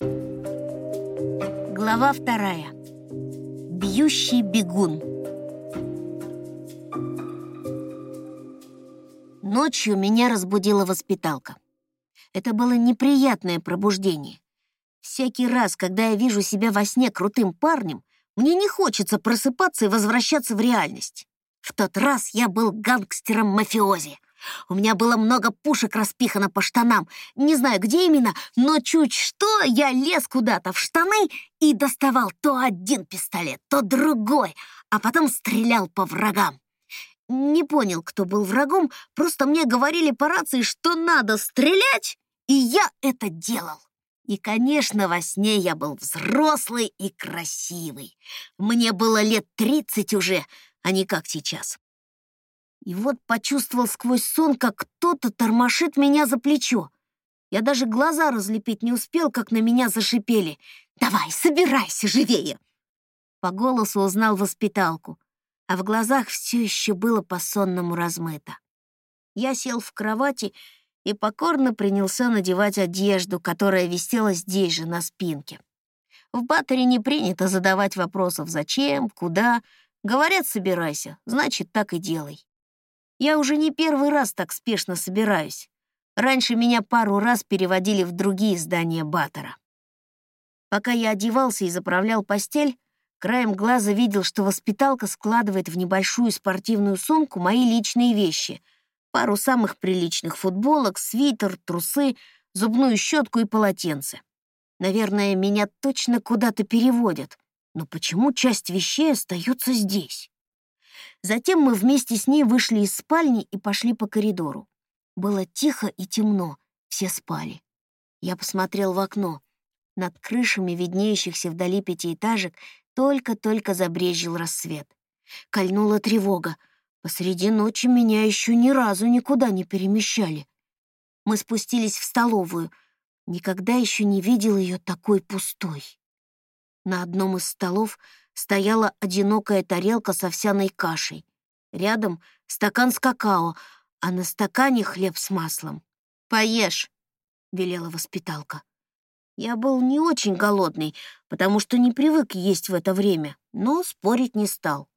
Глава вторая. Бьющий бегун. Ночью меня разбудила воспиталка. Это было неприятное пробуждение. Всякий раз, когда я вижу себя во сне крутым парнем, мне не хочется просыпаться и возвращаться в реальность. В тот раз я был гангстером-мафиози. У меня было много пушек распихано по штанам. Не знаю, где именно, но чуть что я лез куда-то в штаны и доставал то один пистолет, то другой, а потом стрелял по врагам. Не понял, кто был врагом, просто мне говорили по рации, что надо стрелять, и я это делал. И, конечно, во сне я был взрослый и красивый. Мне было лет тридцать уже, а не как сейчас. И вот почувствовал сквозь сон, как кто-то тормошит меня за плечо. Я даже глаза разлепить не успел, как на меня зашипели. «Давай, собирайся живее!» По голосу узнал воспиталку, а в глазах все еще было по-сонному размыто. Я сел в кровати и покорно принялся надевать одежду, которая висела здесь же, на спинке. В батаре не принято задавать вопросов «зачем?», «куда?». Говорят, собирайся, значит, так и делай. Я уже не первый раз так спешно собираюсь. Раньше меня пару раз переводили в другие здания Баттера. Пока я одевался и заправлял постель, краем глаза видел, что воспиталка складывает в небольшую спортивную сумку мои личные вещи. Пару самых приличных футболок, свитер, трусы, зубную щетку и полотенце. Наверное, меня точно куда-то переводят. Но почему часть вещей остается здесь? Затем мы вместе с ней вышли из спальни и пошли по коридору. Было тихо и темно, все спали. Я посмотрел в окно. Над крышами виднеющихся вдали пятиэтажек только-только забрезжил рассвет. Кольнула тревога. Посреди ночи меня еще ни разу никуда не перемещали. Мы спустились в столовую. Никогда еще не видел ее такой пустой. На одном из столов стояла одинокая тарелка с овсяной кашей. Рядом стакан с какао, а на стакане хлеб с маслом. «Поешь», — велела воспиталка. Я был не очень голодный, потому что не привык есть в это время, но спорить не стал.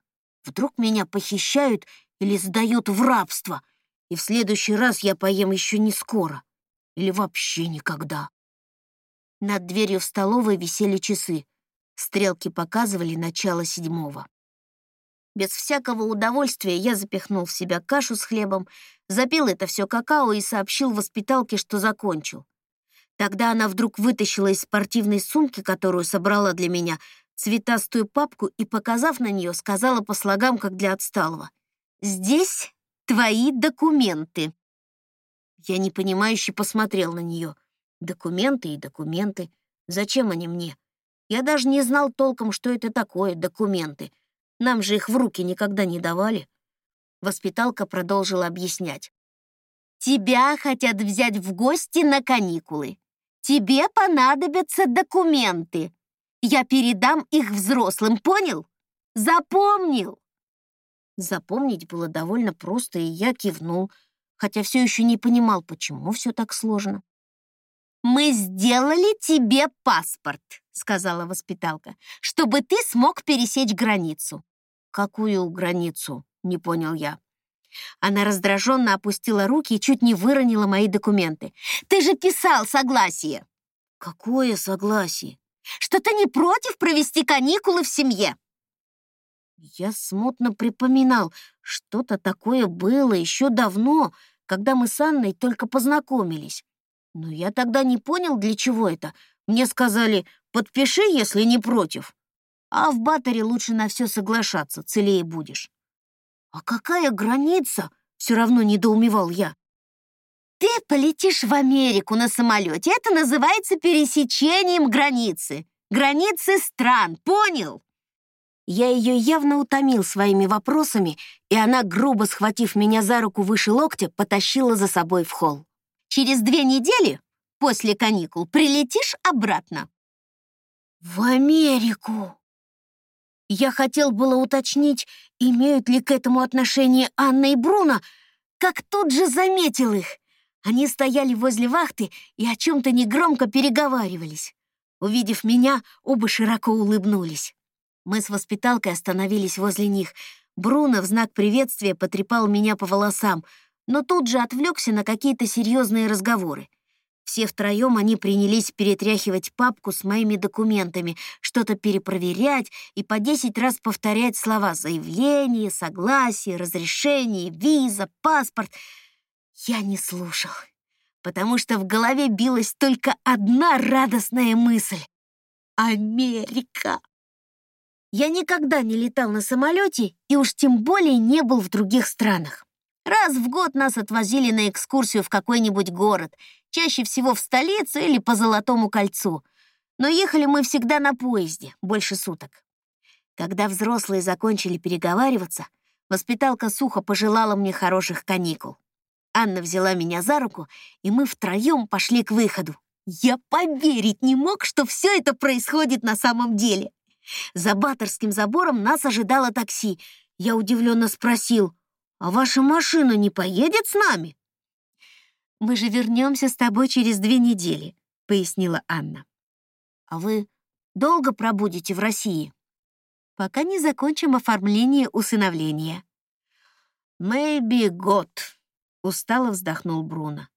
Вдруг меня похищают или сдают в рабство, и в следующий раз я поем еще не скоро. Или вообще никогда. Над дверью в столовой висели часы. Стрелки показывали начало седьмого. Без всякого удовольствия я запихнул в себя кашу с хлебом, запил это все какао и сообщил воспиталке, что закончил. Тогда она вдруг вытащила из спортивной сумки, которую собрала для меня, цветастую папку и, показав на нее, сказала по слогам, как для отсталого. «Здесь твои документы». Я непонимающе посмотрел на нее. Документы и документы. Зачем они мне? Я даже не знал толком, что это такое, документы. Нам же их в руки никогда не давали. Воспиталка продолжила объяснять. «Тебя хотят взять в гости на каникулы. Тебе понадобятся документы. Я передам их взрослым, понял? Запомнил?» Запомнить было довольно просто, и я кивнул, хотя все еще не понимал, почему все так сложно. «Мы сделали тебе паспорт», — сказала воспиталка, «чтобы ты смог пересечь границу». «Какую границу?» — не понял я. Она раздраженно опустила руки и чуть не выронила мои документы. «Ты же писал согласие!» «Какое согласие?» «Что ты не против провести каникулы в семье?» Я смутно припоминал, что-то такое было еще давно, когда мы с Анной только познакомились. Но я тогда не понял, для чего это. Мне сказали, подпиши, если не против. А в батаре лучше на все соглашаться, целее будешь. А какая граница? Все равно недоумевал я. Ты полетишь в Америку на самолете. Это называется пересечением границы. Границы стран, понял? Я ее явно утомил своими вопросами, и она, грубо схватив меня за руку выше локтя, потащила за собой в холл. Через две недели после каникул прилетишь обратно». «В Америку!» Я хотел было уточнить, имеют ли к этому отношение Анна и Бруно, как тут же заметил их. Они стояли возле вахты и о чем-то негромко переговаривались. Увидев меня, оба широко улыбнулись. Мы с воспиталкой остановились возле них. Бруно в знак приветствия потрепал меня по волосам, но тут же отвлекся на какие-то серьезные разговоры. Все втроем они принялись перетряхивать папку с моими документами, что-то перепроверять и по десять раз повторять слова «заявление», «согласие», «разрешение», «виза», «паспорт». Я не слушал, потому что в голове билась только одна радостная мысль — Америка. Я никогда не летал на самолете и уж тем более не был в других странах. Раз в год нас отвозили на экскурсию в какой-нибудь город, чаще всего в столицу или по Золотому кольцу. Но ехали мы всегда на поезде, больше суток. Когда взрослые закончили переговариваться, воспиталка сухо пожелала мне хороших каникул. Анна взяла меня за руку, и мы втроем пошли к выходу. Я поверить не мог, что все это происходит на самом деле. За Баторским забором нас ожидало такси. Я удивленно спросил, «А ваша машина не поедет с нами?» «Мы же вернемся с тобой через две недели», — пояснила Анна. «А вы долго пробудете в России?» «Пока не закончим оформление усыновления». «Maybe год», — устало вздохнул Бруно.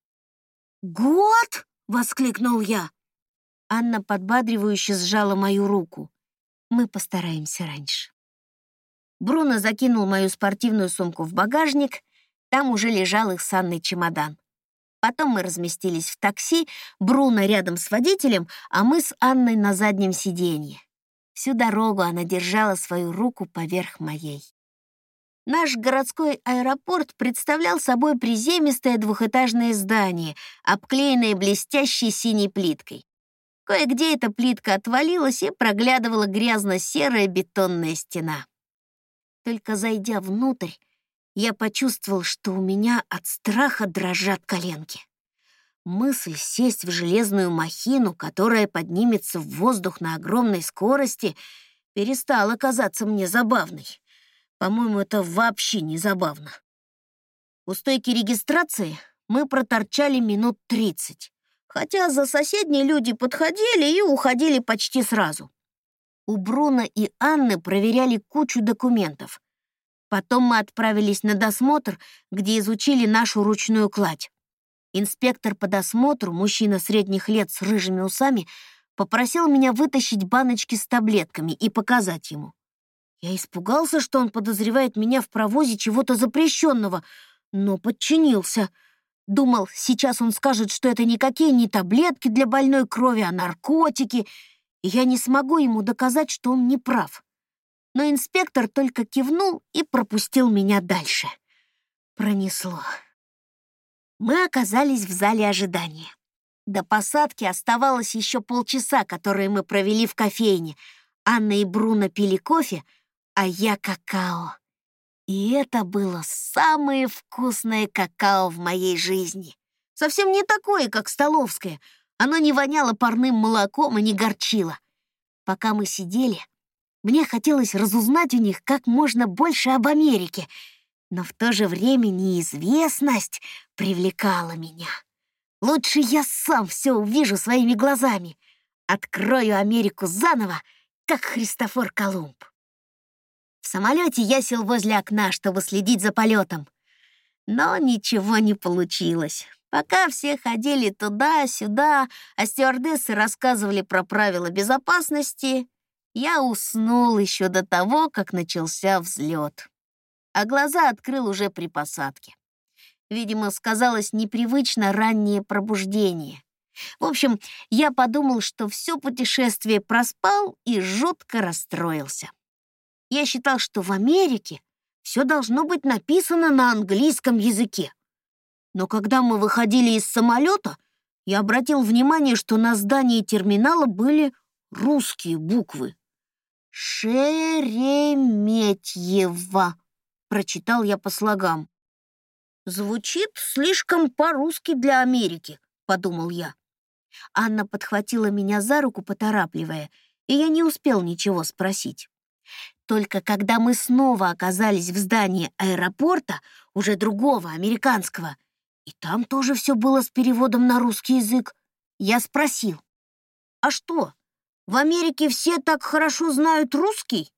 «Год?» — воскликнул я. Анна подбадривающе сжала мою руку. Мы постараемся раньше. Бруно закинул мою спортивную сумку в багажник, там уже лежал их санный чемодан. Потом мы разместились в такси, Бруно рядом с водителем, а мы с Анной на заднем сиденье. Всю дорогу она держала свою руку поверх моей. Наш городской аэропорт представлял собой приземистое двухэтажное здание, обклеенное блестящей синей плиткой. Кое-где эта плитка отвалилась и проглядывала грязно-серая бетонная стена. Только зайдя внутрь, я почувствовал, что у меня от страха дрожат коленки. Мысль сесть в железную махину, которая поднимется в воздух на огромной скорости, перестала казаться мне забавной. По-моему, это вообще не забавно. У стойки регистрации мы проторчали минут тридцать хотя за соседние люди подходили и уходили почти сразу. У Бруно и Анны проверяли кучу документов. Потом мы отправились на досмотр, где изучили нашу ручную кладь. Инспектор по досмотру, мужчина средних лет с рыжими усами, попросил меня вытащить баночки с таблетками и показать ему. Я испугался, что он подозревает меня в провозе чего-то запрещенного, но подчинился — Думал, сейчас он скажет, что это никакие не таблетки для больной крови, а наркотики, я не смогу ему доказать, что он не прав. Но инспектор только кивнул и пропустил меня дальше. Пронесло. Мы оказались в зале ожидания. До посадки оставалось еще полчаса, которые мы провели в кофейне. Анна и Бруно пили кофе, а я какао. И это было самое вкусное какао в моей жизни. Совсем не такое, как столовское. Оно не воняло парным молоком и не горчило. Пока мы сидели, мне хотелось разузнать у них как можно больше об Америке, но в то же время неизвестность привлекала меня. Лучше я сам все увижу своими глазами. Открою Америку заново, как Христофор Колумб. В самолете я сел возле окна, чтобы следить за полетом. Но ничего не получилось. Пока все ходили туда-сюда, а стюардессы рассказывали про правила безопасности, я уснул еще до того, как начался взлет. А глаза открыл уже при посадке. Видимо, сказалось непривычно раннее пробуждение. В общем, я подумал, что все путешествие проспал и жутко расстроился. Я считал, что в Америке все должно быть написано на английском языке. Но когда мы выходили из самолета, я обратил внимание, что на здании терминала были русские буквы. «Шереметьево», — прочитал я по слогам. «Звучит слишком по-русски для Америки», — подумал я. Анна подхватила меня за руку, поторапливая, и я не успел ничего спросить. Только когда мы снова оказались в здании аэропорта, уже другого, американского, и там тоже все было с переводом на русский язык, я спросил, «А что, В Америке все так хорошо знают русский?»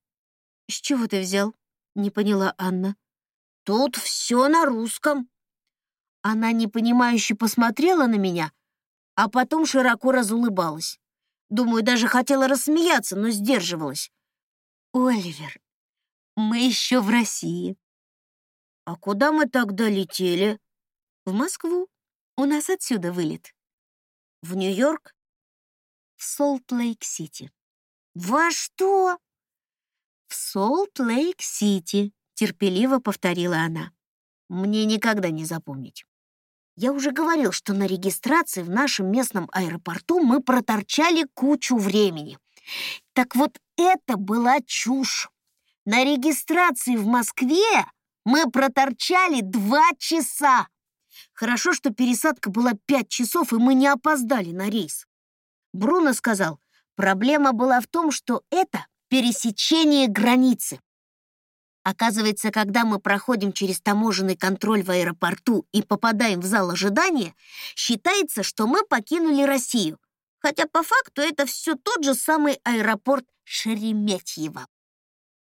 «С чего ты взял?» — не поняла Анна. «Тут все на русском». Она непонимающе посмотрела на меня, а потом широко разулыбалась. Думаю, даже хотела рассмеяться, но сдерживалась. «Оливер, мы еще в России». «А куда мы тогда летели?» «В Москву. У нас отсюда вылет». «В Нью-Йорк?» «В Солт-Лейк-Сити». «Во что?» «В Солт-Лейк-Сити», — терпеливо повторила она. «Мне никогда не запомнить». Я уже говорил, что на регистрации в нашем местном аэропорту мы проторчали кучу времени. Так вот, это была чушь. На регистрации в Москве мы проторчали два часа. Хорошо, что пересадка была пять часов, и мы не опоздали на рейс. Бруно сказал, проблема была в том, что это пересечение границы. Оказывается, когда мы проходим через таможенный контроль в аэропорту и попадаем в зал ожидания, считается, что мы покинули Россию. Хотя по факту это все тот же самый аэропорт Шереметьево.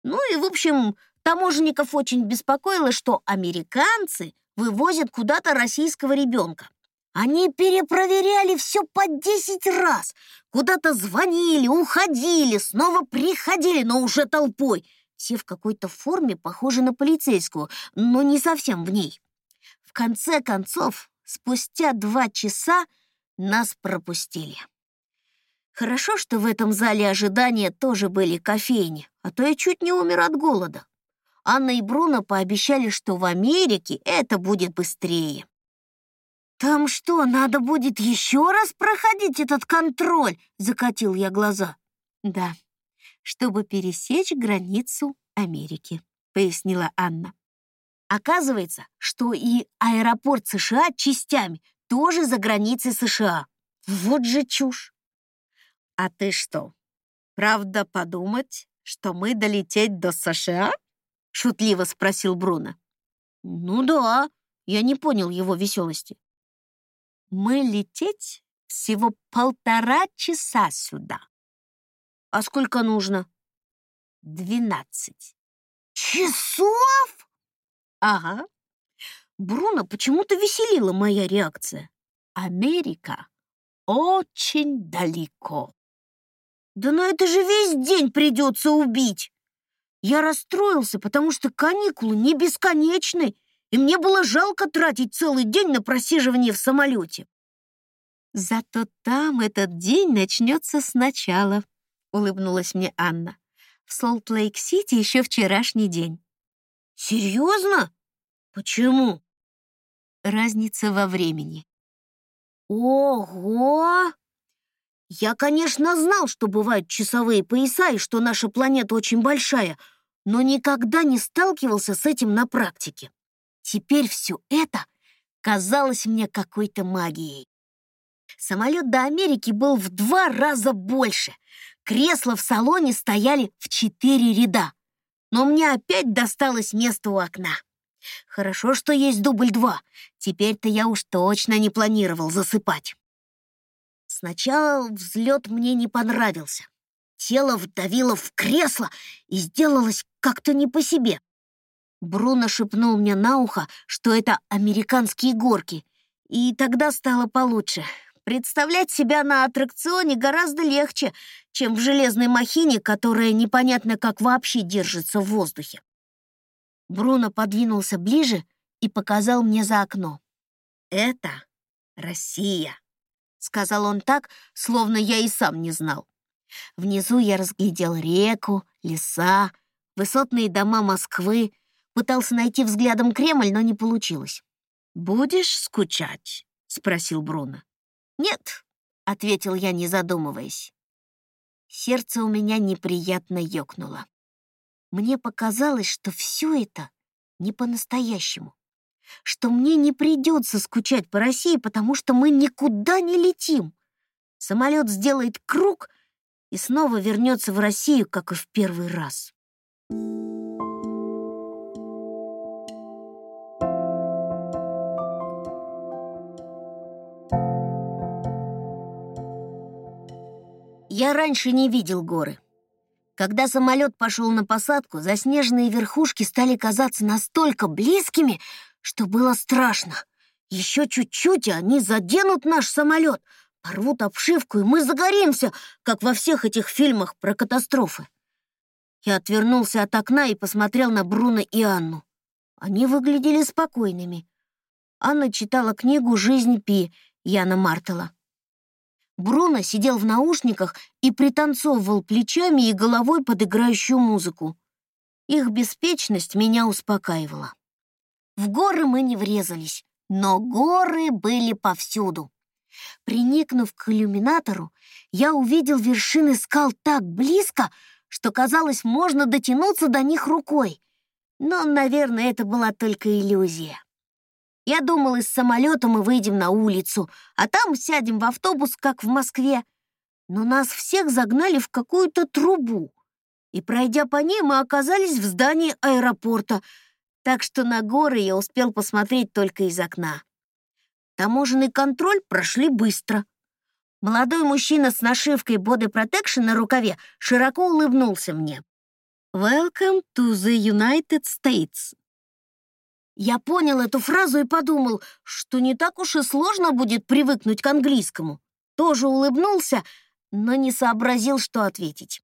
Ну и, в общем, таможенников очень беспокоило, что американцы вывозят куда-то российского ребенка. Они перепроверяли все по 10 раз. Куда-то звонили, уходили, снова приходили, но уже толпой — все в какой-то форме похожи на полицейскую, но не совсем в ней. В конце концов, спустя два часа нас пропустили. Хорошо, что в этом зале ожидания тоже были кофейни, а то я чуть не умер от голода. Анна и Бруно пообещали, что в Америке это будет быстрее. «Там что, надо будет еще раз проходить этот контроль?» — закатил я глаза. «Да, чтобы пересечь границу Америки», — пояснила Анна. Оказывается, что и аэропорт США частями тоже за границей США. Вот же чушь. А ты что, правда подумать, что мы долететь до США? Шутливо спросил Бруно. Ну да, я не понял его веселости. Мы лететь всего полтора часа сюда. А сколько нужно? Двенадцать. Часов? Ага. Бруно почему-то веселила моя реакция. Америка очень далеко. Да на это же весь день придется убить. Я расстроился, потому что каникулы не бесконечны, и мне было жалко тратить целый день на просиживание в самолете. Зато там этот день начнется сначала, улыбнулась мне Анна. В Солт-Лейк-Сити еще вчерашний день. Серьезно? Почему? Разница во времени. Ого! Я, конечно, знал, что бывают часовые пояса и что наша планета очень большая, но никогда не сталкивался с этим на практике. Теперь все это казалось мне какой-то магией. Самолет до Америки был в два раза больше, Кресла в салоне стояли в четыре ряда, но мне опять досталось место у окна. Хорошо, что есть дубль два. Теперь-то я уж точно не планировал засыпать. Сначала взлет мне не понравился. Тело вдавило в кресло и сделалось как-то не по себе. Бруно шепнул мне на ухо, что это американские горки, и тогда стало получше. Представлять себя на аттракционе гораздо легче, чем в железной махине, которая непонятно как вообще держится в воздухе. Бруно подвинулся ближе и показал мне за окно. «Это Россия», — сказал он так, словно я и сам не знал. Внизу я разглядел реку, леса, высотные дома Москвы, пытался найти взглядом Кремль, но не получилось. «Будешь скучать?» — спросил Бруно. «Нет», — ответил я, не задумываясь. Сердце у меня неприятно ёкнуло. Мне показалось, что все это не по-настоящему, что мне не придется скучать по России, потому что мы никуда не летим. Самолет сделает круг и снова вернется в Россию, как и в первый раз. Я раньше не видел горы. Когда самолет пошел на посадку, заснеженные верхушки стали казаться настолько близкими, что было страшно. Еще чуть-чуть, и они заденут наш самолет, порвут обшивку, и мы загоримся, как во всех этих фильмах про катастрофы. Я отвернулся от окна и посмотрел на Бруно и Анну. Они выглядели спокойными. Анна читала книгу «Жизнь Пи» Яна Мартела. Бруно сидел в наушниках и пританцовывал плечами и головой под играющую музыку. Их беспечность меня успокаивала. В горы мы не врезались, но горы были повсюду. Приникнув к иллюминатору, я увидел вершины скал так близко, что казалось, можно дотянуться до них рукой. Но, наверное, это была только иллюзия. Я думал, из самолета мы выйдем на улицу, а там сядем в автобус, как в Москве. Но нас всех загнали в какую-то трубу. И, пройдя по ней, мы оказались в здании аэропорта, так что на горы я успел посмотреть только из окна. Таможенный контроль прошли быстро. Молодой мужчина с нашивкой Body Protection на рукаве широко улыбнулся мне. «Welcome to the United States», я понял эту фразу и подумал, что не так уж и сложно будет привыкнуть к английскому. Тоже улыбнулся, но не сообразил, что ответить.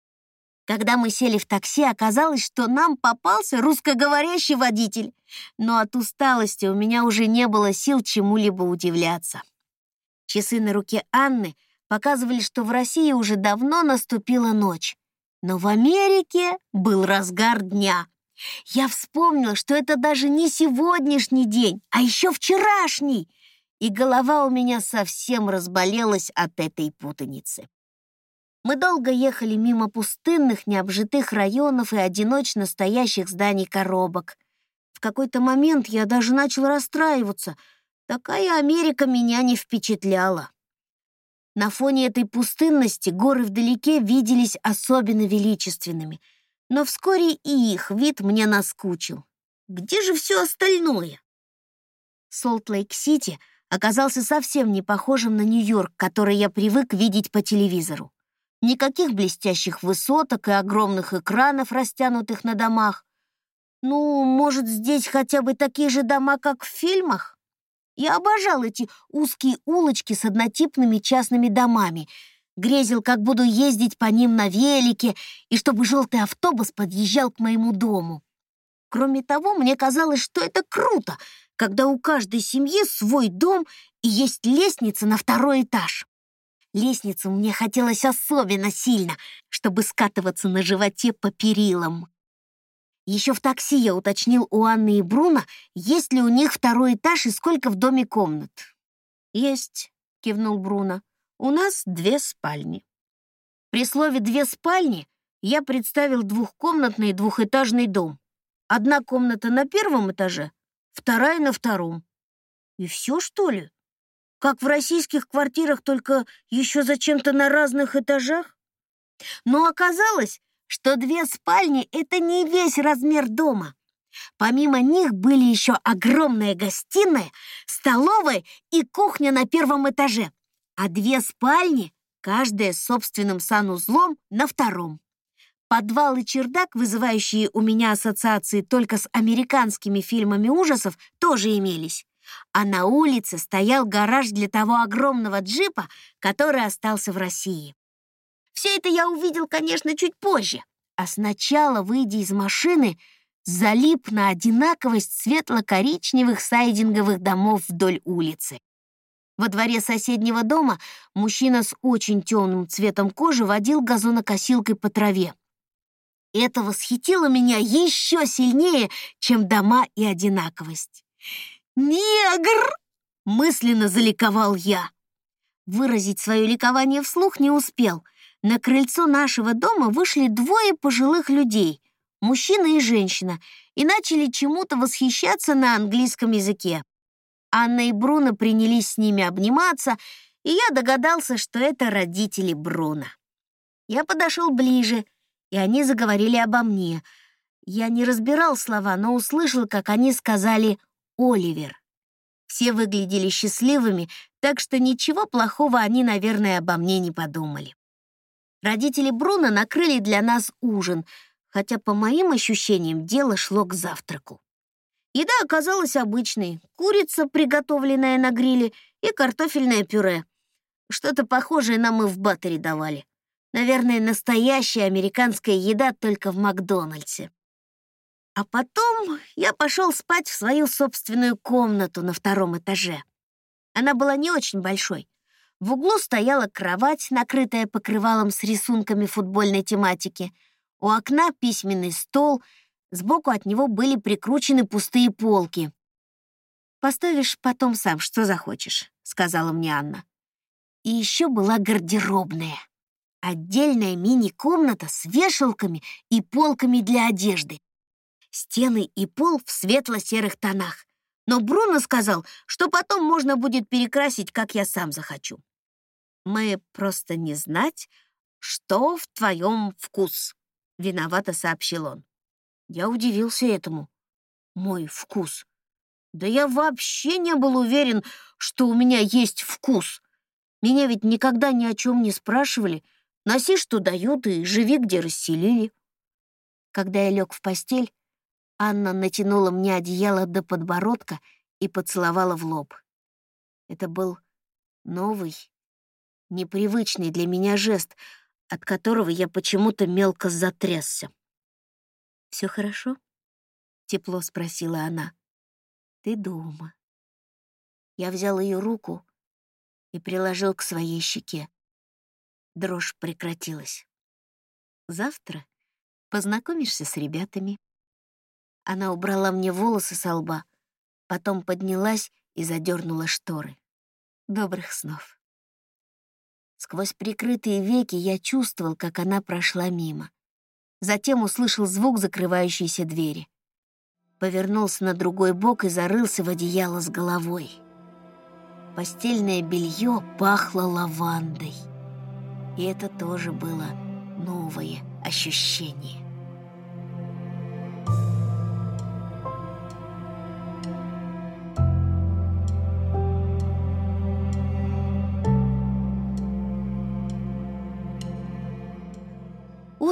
Когда мы сели в такси, оказалось, что нам попался русскоговорящий водитель. Но от усталости у меня уже не было сил чему-либо удивляться. Часы на руке Анны показывали, что в России уже давно наступила ночь. Но в Америке был разгар дня — я вспомнила, что это даже не сегодняшний день, а еще вчерашний, и голова у меня совсем разболелась от этой путаницы. Мы долго ехали мимо пустынных, необжитых районов и одиночно стоящих зданий коробок. В какой-то момент я даже начал расстраиваться. Такая Америка меня не впечатляла. На фоне этой пустынности горы вдалеке виделись особенно величественными — но вскоре и их вид мне наскучил. Где же все остальное? Солт-Лейк-Сити оказался совсем не похожим на Нью-Йорк, который я привык видеть по телевизору. Никаких блестящих высоток и огромных экранов, растянутых на домах. Ну, может, здесь хотя бы такие же дома, как в фильмах? Я обожал эти узкие улочки с однотипными частными домами — грезил, как буду ездить по ним на велике, и чтобы желтый автобус подъезжал к моему дому. Кроме того, мне казалось, что это круто, когда у каждой семьи свой дом и есть лестница на второй этаж. Лестницу мне хотелось особенно сильно, чтобы скатываться на животе по перилам. Еще в такси я уточнил у Анны и Бруно, есть ли у них второй этаж и сколько в доме комнат. «Есть», — кивнул Бруно. У нас две спальни. При слове «две спальни» я представил двухкомнатный двухэтажный дом. Одна комната на первом этаже, вторая на втором. И все, что ли? Как в российских квартирах, только еще зачем-то на разных этажах? Но оказалось, что две спальни — это не весь размер дома. Помимо них были еще огромная гостиная, столовая и кухня на первом этаже а две спальни, каждая с собственным санузлом на втором. Подвал и чердак, вызывающие у меня ассоциации только с американскими фильмами ужасов, тоже имелись. А на улице стоял гараж для того огромного джипа, который остался в России. Все это я увидел, конечно, чуть позже. А сначала, выйдя из машины, залип на одинаковость светло-коричневых сайдинговых домов вдоль улицы. Во дворе соседнего дома мужчина с очень темным цветом кожи водил газонокосилкой по траве. Это восхитило меня еще сильнее, чем дома и одинаковость. «Негр!» — мысленно заликовал я. Выразить свое ликование вслух не успел. На крыльцо нашего дома вышли двое пожилых людей, мужчина и женщина, и начали чему-то восхищаться на английском языке. Анна и Бруно принялись с ними обниматься, и я догадался, что это родители Бруно. Я подошел ближе, и они заговорили обо мне. Я не разбирал слова, но услышал, как они сказали «Оливер». Все выглядели счастливыми, так что ничего плохого они, наверное, обо мне не подумали. Родители Бруно накрыли для нас ужин, хотя, по моим ощущениям, дело шло к завтраку. Еда оказалась обычной. Курица, приготовленная на гриле, и картофельное пюре. Что-то похожее нам и в батаре давали. Наверное, настоящая американская еда только в Макдональдсе. А потом я пошел спать в свою собственную комнату на втором этаже. Она была не очень большой. В углу стояла кровать, накрытая покрывалом с рисунками футбольной тематики. У окна письменный стол, сбоку от него были прикручены пустые полки. «Поставишь потом сам, что захочешь», — сказала мне Анна. И еще была гардеробная. Отдельная мини-комната с вешалками и полками для одежды. Стены и пол в светло-серых тонах. Но Бруно сказал, что потом можно будет перекрасить, как я сам захочу. Мы просто не знать, что в твоем вкус, виновато сообщил он. Я удивился этому. Мой вкус. Да я вообще не был уверен, что у меня есть вкус. Меня ведь никогда ни о чем не спрашивали. Носи, что дают, и живи, где расселили. Когда я лег в постель, Анна натянула мне одеяло до подбородка и поцеловала в лоб. Это был новый, непривычный для меня жест, от которого я почему-то мелко затрясся. Все хорошо?» — тепло спросила она. «Ты дома». Я взял ее руку и приложил к своей щеке. Дрожь прекратилась. «Завтра познакомишься с ребятами». Она убрала мне волосы со лба, потом поднялась и задернула шторы. «Добрых снов». Сквозь прикрытые веки я чувствовал, как она прошла мимо. Затем услышал звук закрывающейся двери. Повернулся на другой бок и зарылся в одеяло с головой. Постельное белье пахло лавандой. И это тоже было новое ощущение.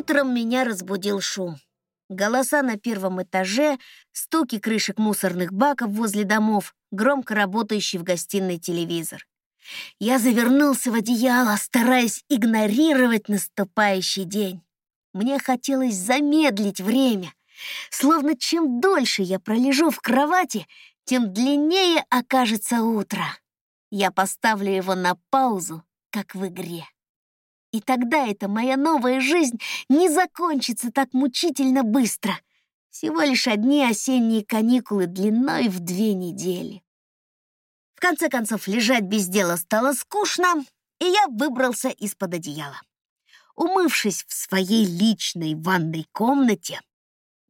Утром меня разбудил шум. Голоса на первом этаже, стуки крышек мусорных баков возле домов, громко работающий в гостиной телевизор. Я завернулся в одеяло, стараясь игнорировать наступающий день. Мне хотелось замедлить время. Словно чем дольше я пролежу в кровати, тем длиннее окажется утро. Я поставлю его на паузу, как в игре. И тогда эта моя новая жизнь не закончится так мучительно быстро. Всего лишь одни осенние каникулы длиной в две недели. В конце концов, лежать без дела стало скучно, и я выбрался из-под одеяла. Умывшись в своей личной ванной комнате,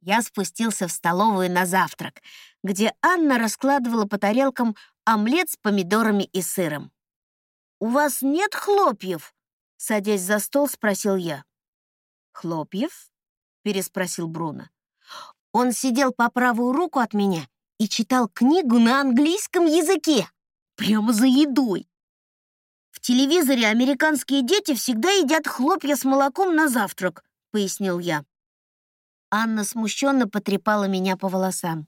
я спустился в столовую на завтрак, где Анна раскладывала по тарелкам омлет с помидорами и сыром. «У вас нет хлопьев?» Садясь за стол, спросил я. «Хлопьев?» — переспросил Бруно. Он сидел по правую руку от меня и читал книгу на английском языке, прямо за едой. В телевизоре американские дети всегда едят хлопья с молоком на завтрак, пояснил я. Анна смущенно потрепала меня по волосам.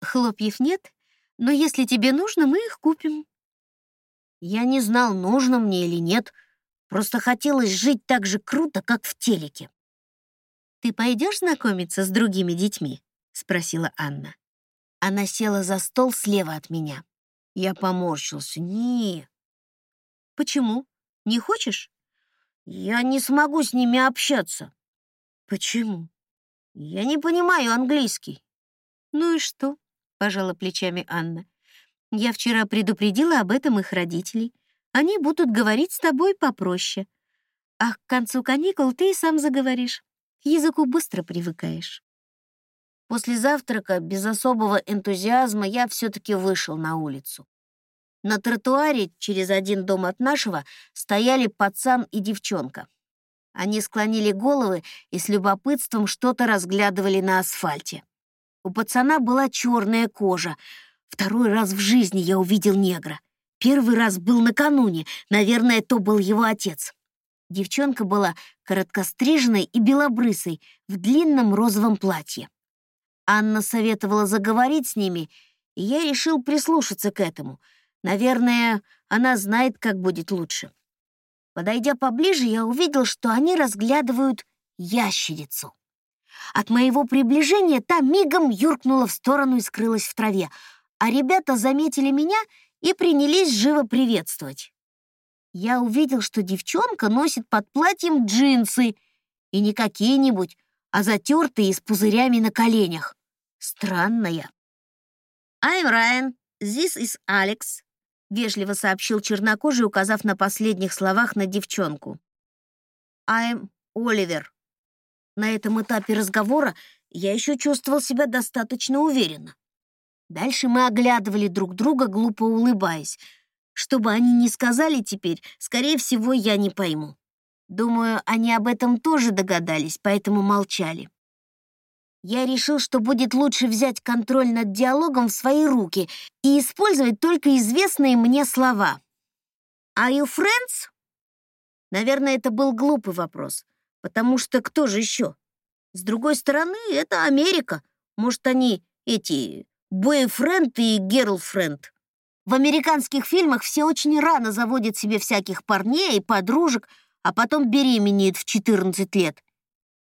Хлопьев нет, но если тебе нужно, мы их купим. Я не знал, нужно мне или нет, — Просто хотелось жить так же круто, как в телеке. «Ты пойдешь знакомиться с другими детьми?» — спросила Анна. Она села за стол слева от меня. Я поморщился. «Не». «Почему? Не хочешь?» «Я не смогу с ними общаться». «Почему?» «Я не понимаю английский». «Ну и что?» — пожала плечами Анна. «Я вчера предупредила об этом их родителей. Они будут говорить с тобой попроще. А к концу каникул ты и сам заговоришь. К языку быстро привыкаешь. После завтрака без особого энтузиазма я все-таки вышел на улицу. На тротуаре через один дом от нашего стояли пацан и девчонка. Они склонили головы и с любопытством что-то разглядывали на асфальте. У пацана была черная кожа. Второй раз в жизни я увидел негра. Первый раз был накануне, наверное, то был его отец. Девчонка была короткостриженной и белобрысой в длинном розовом платье. Анна советовала заговорить с ними, и я решил прислушаться к этому. Наверное, она знает, как будет лучше. Подойдя поближе, я увидел, что они разглядывают ящерицу. От моего приближения та мигом юркнула в сторону и скрылась в траве, а ребята заметили меня и принялись живо приветствовать. Я увидел, что девчонка носит под платьем джинсы, и не какие-нибудь, а затертые с пузырями на коленях. Странная. «I'm Ryan, this is Alex», — вежливо сообщил чернокожий, указав на последних словах на девчонку. «I'm Oliver». На этом этапе разговора я еще чувствовал себя достаточно уверенно. Дальше мы оглядывали друг друга, глупо улыбаясь. Что бы они ни сказали теперь, скорее всего, я не пойму. Думаю, они об этом тоже догадались, поэтому молчали. Я решил, что будет лучше взять контроль над диалогом в свои руки и использовать только известные мне слова. «Are you friends?» Наверное, это был глупый вопрос, потому что кто же еще? С другой стороны, это Америка. Может, они эти бойфренд и герлфренд. В американских фильмах все очень рано заводят себе всяких парней и подружек, а потом беременеют в 14 лет.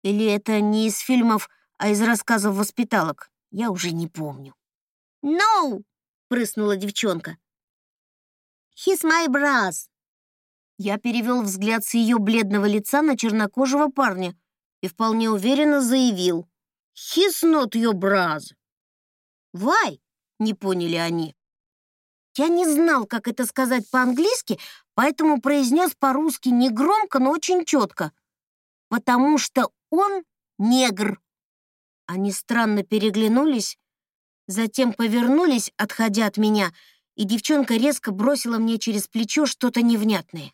Или это не из фильмов, а из рассказов воспиталок? Я уже не помню. «No!» — прыснула девчонка. «He's my bras!» Я перевел взгляд с ее бледного лица на чернокожего парня и вполне уверенно заявил. «He's not your bras!» «Why?» — не поняли они. Я не знал, как это сказать по-английски, поэтому произнес по-русски негромко, но очень четко. «Потому что он негр». Они странно переглянулись, затем повернулись, отходя от меня, и девчонка резко бросила мне через плечо что-то невнятное.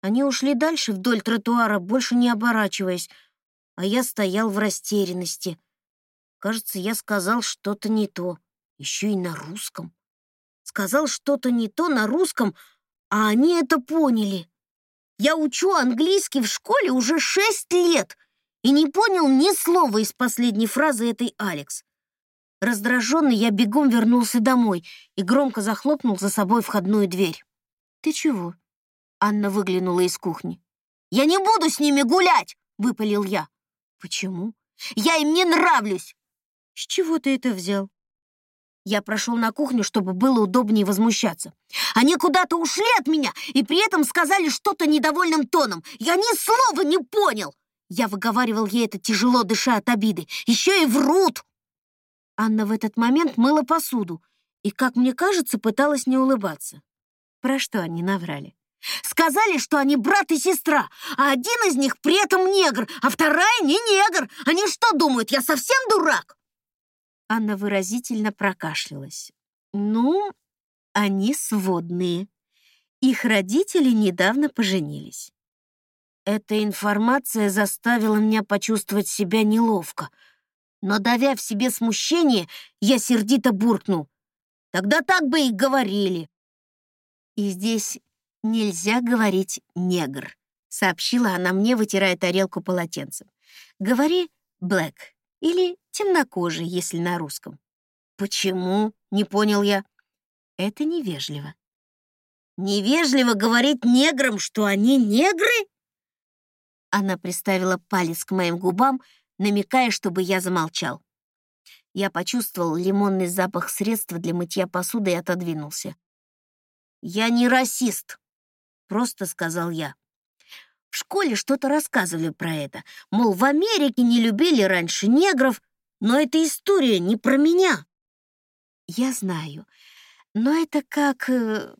Они ушли дальше вдоль тротуара, больше не оборачиваясь, а я стоял в растерянности. Кажется, я сказал что-то не то, еще и на русском. Сказал что-то не то на русском, а они это поняли. Я учу английский в школе уже шесть лет и не понял ни слова из последней фразы этой Алекс. Раздраженный, я бегом вернулся домой и громко захлопнул за собой входную дверь. «Ты чего?» Анна выглянула из кухни. «Я не буду с ними гулять!» — выпалил я. «Почему?» «Я им не нравлюсь!» «С чего ты это взял?» Я прошел на кухню, чтобы было удобнее возмущаться. Они куда-то ушли от меня и при этом сказали что-то недовольным тоном. Я ни слова не понял. Я выговаривал ей это, тяжело дыша от обиды. Еще и врут. Анна в этот момент мыла посуду и, как мне кажется, пыталась не улыбаться. Про что они наврали? Сказали, что они брат и сестра, а один из них при этом негр, а вторая не негр. Они что думают, я совсем дурак? Анна выразительно прокашлялась. Ну, они сводные. Их родители недавно поженились. Эта информация заставила меня почувствовать себя неловко. Но, давя в себе смущение, я сердито буркнул. Тогда так бы и говорили. И здесь «Нельзя говорить «негр», — сообщила она мне, вытирая тарелку полотенцем. «Говори «блэк» или «темнокожий», если на русском». «Почему?» — не понял я. «Это невежливо». «Невежливо говорить неграм, что они негры?» Она приставила палец к моим губам, намекая, чтобы я замолчал. Я почувствовал лимонный запах средства для мытья посуды и отодвинулся. «Я не расист», просто сказал я. В школе что-то рассказывали про это, мол, в Америке не любили раньше негров, но эта история не про меня. Я знаю, но это как... Э,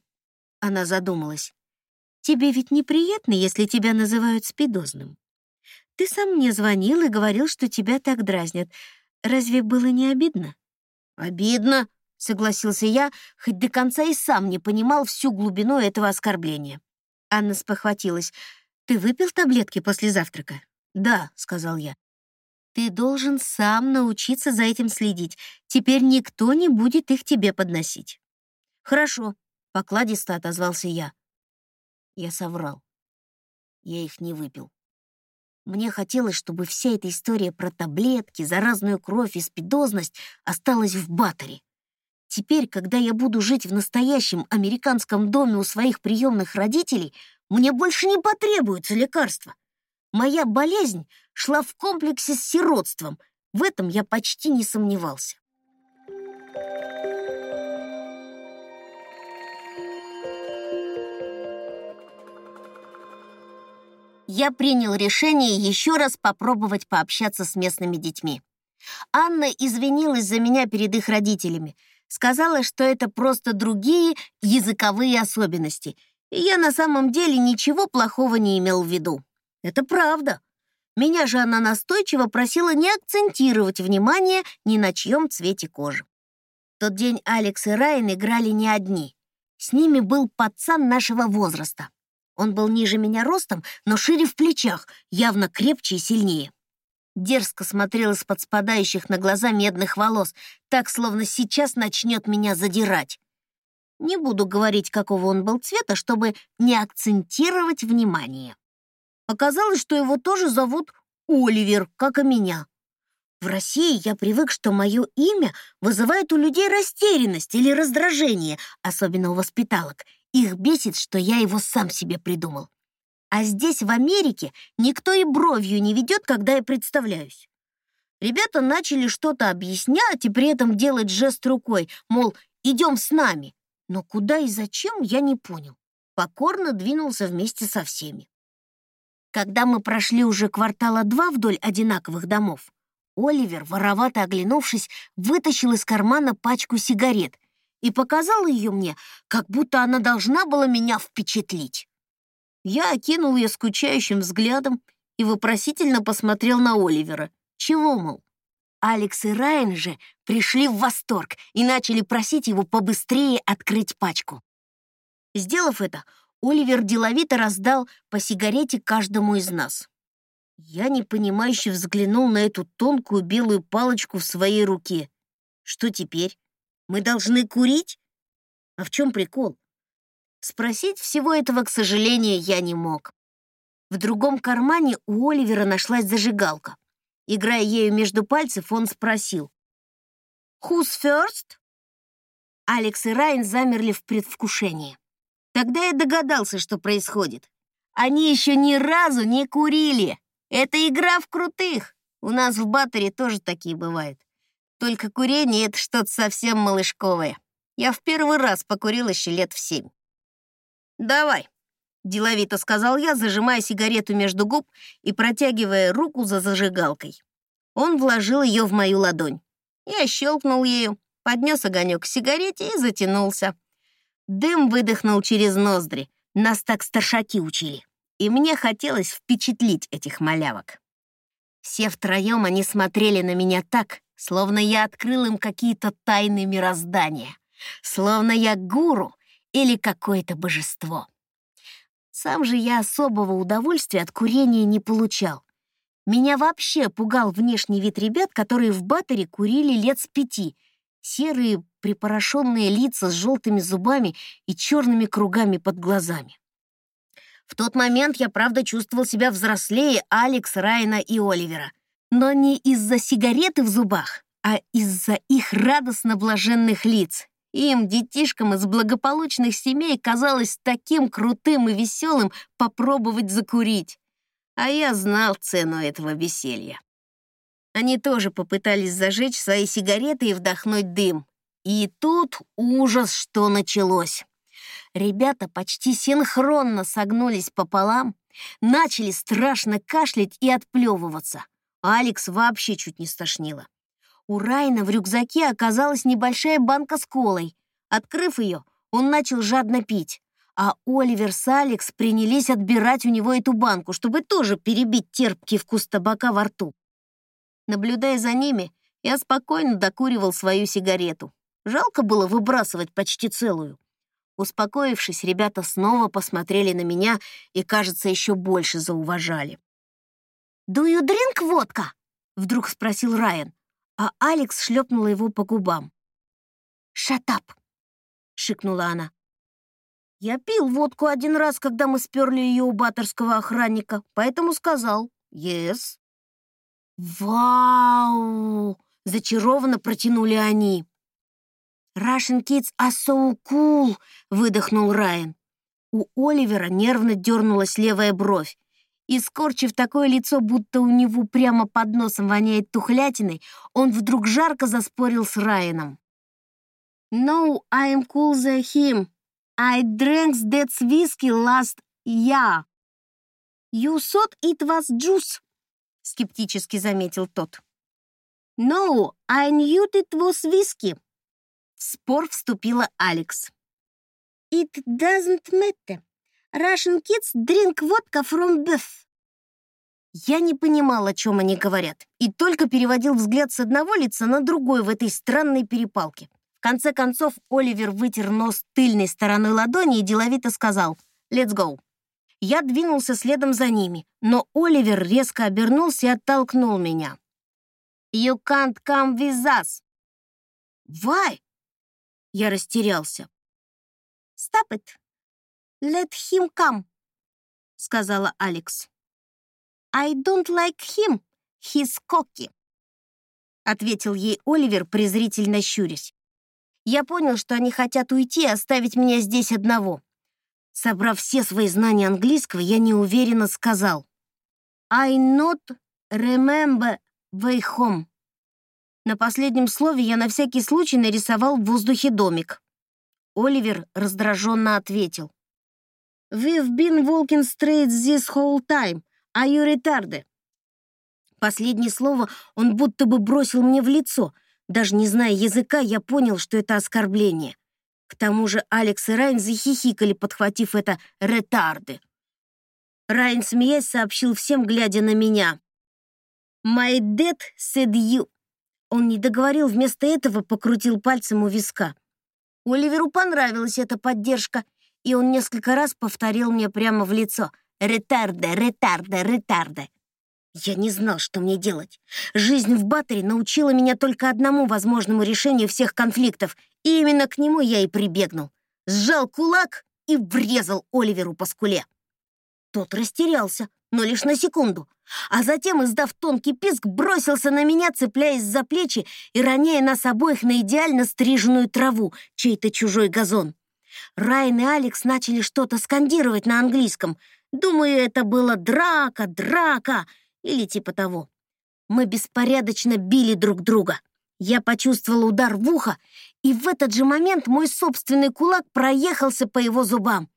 она задумалась. Тебе ведь неприятно, если тебя называют спидозным. Ты сам мне звонил и говорил, что тебя так дразнят. Разве было не обидно? Обидно, согласился я, хоть до конца и сам не понимал всю глубину этого оскорбления. Анна спохватилась. «Ты выпил таблетки после завтрака?» «Да», — сказал я. «Ты должен сам научиться за этим следить. Теперь никто не будет их тебе подносить». «Хорошо», — покладисто отозвался я. Я соврал. я их не выпил. Мне хотелось, чтобы вся эта история про таблетки, заразную кровь и спидозность осталась в батаре. Теперь, когда я буду жить в настоящем американском доме у своих приемных родителей, мне больше не потребуется лекарства. Моя болезнь шла в комплексе с сиротством. В этом я почти не сомневался. Я принял решение еще раз попробовать пообщаться с местными детьми. Анна извинилась за меня перед их родителями, сказала, что это просто другие языковые особенности, я на самом деле ничего плохого не имел в виду. Это правда. Меня же она настойчиво просила не акцентировать внимание ни на чьем цвете кожи. В тот день Алекс и Райан играли не одни. С ними был пацан нашего возраста. Он был ниже меня ростом, но шире в плечах, явно крепче и сильнее дерзко смотрел из-под спадающих на глаза медных волос, так, словно сейчас начнет меня задирать. Не буду говорить, какого он был цвета, чтобы не акцентировать внимание. Оказалось, что его тоже зовут Оливер, как и меня. В России я привык, что мое имя вызывает у людей растерянность или раздражение, особенно у воспиталок. Их бесит, что я его сам себе придумал. А здесь, в Америке, никто и бровью не ведет, когда я представляюсь. Ребята начали что-то объяснять и при этом делать жест рукой, мол, идем с нами. Но куда и зачем, я не понял. Покорно двинулся вместе со всеми. Когда мы прошли уже квартала два вдоль одинаковых домов, Оливер, воровато оглянувшись, вытащил из кармана пачку сигарет и показал ее мне, как будто она должна была меня впечатлить. Я окинул ее скучающим взглядом и вопросительно посмотрел на Оливера. Чего, мол? Алекс и Райан же пришли в восторг и начали просить его побыстрее открыть пачку. Сделав это, Оливер деловито раздал по сигарете каждому из нас. Я непонимающе взглянул на эту тонкую белую палочку в своей руке. Что теперь? Мы должны курить? А в чем прикол? Спросить всего этого, к сожалению, я не мог. В другом кармане у Оливера нашлась зажигалка. Играя ею между пальцев, он спросил. «Who's first?» Алекс и Райан замерли в предвкушении. Тогда я догадался, что происходит. Они еще ни разу не курили. Это игра в крутых. У нас в батаре тоже такие бывают. Только курение — это что-то совсем малышковое. Я в первый раз покурил еще лет в семь. «Давай», — деловито сказал я, зажимая сигарету между губ и протягивая руку за зажигалкой. Он вложил ее в мою ладонь. Я щелкнул ею, поднес огонек к сигарете и затянулся. Дым выдохнул через ноздри. Нас так старшаки учили. И мне хотелось впечатлить этих малявок. Все втроем они смотрели на меня так, словно я открыл им какие-то тайны мироздания. Словно я гуру, или какое-то божество. Сам же я особого удовольствия от курения не получал. Меня вообще пугал внешний вид ребят, которые в батаре курили лет с пяти. Серые припорошенные лица с желтыми зубами и черными кругами под глазами. В тот момент я, правда, чувствовал себя взрослее Алекс, Райна и Оливера. Но не из-за сигареты в зубах, а из-за их радостно-блаженных лиц им, детишкам из благополучных семей, казалось таким крутым и веселым попробовать закурить. А я знал цену этого веселья. Они тоже попытались зажечь свои сигареты и вдохнуть дым. И тут ужас, что началось. Ребята почти синхронно согнулись пополам, начали страшно кашлять и отплевываться. Алекс вообще чуть не стошнило. У Райна в рюкзаке оказалась небольшая банка с колой. Открыв ее, он начал жадно пить, а Оливер с Алекс принялись отбирать у него эту банку, чтобы тоже перебить терпкий вкус табака во рту. Наблюдая за ними, я спокойно докуривал свою сигарету. Жалко было выбрасывать почти целую. Успокоившись, ребята снова посмотрели на меня и, кажется, еще больше зауважали. «Do you drink водка?» — вдруг спросил Райан а Алекс шлепнула его по губам. «Шатап!» — шикнула она. Я пил водку один раз, когда мы сперли ее у баттерского охранника, поэтому сказал «Yes». «Вау!» — зачарованно протянули они. «Russian kids are so cool!» — выдохнул Райан. У Оливера нервно дернулась левая бровь. И, скорчив такое лицо, будто у него прямо под носом воняет тухлятиной, он вдруг жарко заспорил с Райаном. «No, I'm cool the him. I drank that whiskey last year. You thought it was juice?» — скептически заметил тот. «No, I knew it was whiskey». В спор вступила Алекс. It doesn't matter. Russian kids drink vodka from birth. Я не понимал, о чем они говорят, и только переводил взгляд с одного лица на другой в этой странной перепалке. В конце концов, Оливер вытер нос тыльной стороной ладони и деловито сказал «Let's go». Я двинулся следом за ними, но Оливер резко обернулся и оттолкнул меня. «You can't come with us!» «Why?» Я растерялся. «Stop it! Let him come!» — сказала Алекс. «I don't like him. He's cocky!» — ответил ей Оливер, презрительно щурясь. Я понял, что они хотят уйти и оставить меня здесь одного. Собрав все свои знания английского, я неуверенно сказал «I not remember way home». На последнем слове я на всякий случай нарисовал в воздухе домик. Оливер раздраженно ответил. «We've been walking straight this whole time. Are you retarded?» Последнее слово он будто бы бросил мне в лицо. Даже не зная языка, я понял, что это оскорбление. К тому же Алекс и Райан захихикали, подхватив это «ретарды». Райан, смеясь, сообщил всем, глядя на меня. «My dad said you». Он не договорил, вместо этого покрутил пальцем у виска. Оливеру понравилась эта поддержка, и он несколько раз повторил мне прямо в лицо «Ретарде, ретарде, ретарде». Я не знал, что мне делать. Жизнь в Баттере научила меня только одному возможному решению всех конфликтов, и именно к нему я и прибегнул. Сжал кулак и врезал Оливеру по скуле. Тот растерялся, но лишь на секунду, а затем, издав тонкий писк, бросился на меня, цепляясь за плечи и роняя нас обоих на идеально стриженную траву, чей-то чужой газон. Райан и Алекс начали что-то скандировать на английском. Думаю, это было «драка, драка» или типа того. Мы беспорядочно били друг друга. Я почувствовала удар в ухо, и в этот же момент мой собственный кулак проехался по его зубам.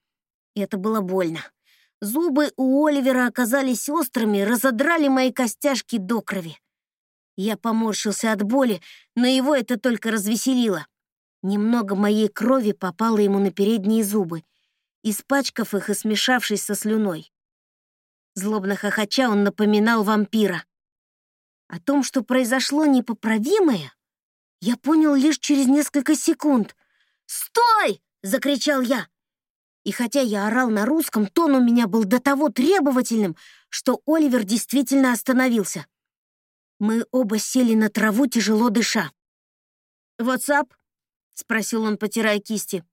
Это было больно. Зубы у Оливера оказались острыми, разодрали мои костяшки до крови. Я поморщился от боли, но его это только развеселило. Немного моей крови попало ему на передние зубы, испачкав их и смешавшись со слюной. Злобно хохоча он напоминал вампира. О том, что произошло непоправимое, я понял лишь через несколько секунд. «Стой!» — закричал я. И хотя я орал на русском, тон у меня был до того требовательным, что Оливер действительно остановился. Мы оба сели на траву, тяжело дыша. «Ватсап?» — спросил он, потирая кисти.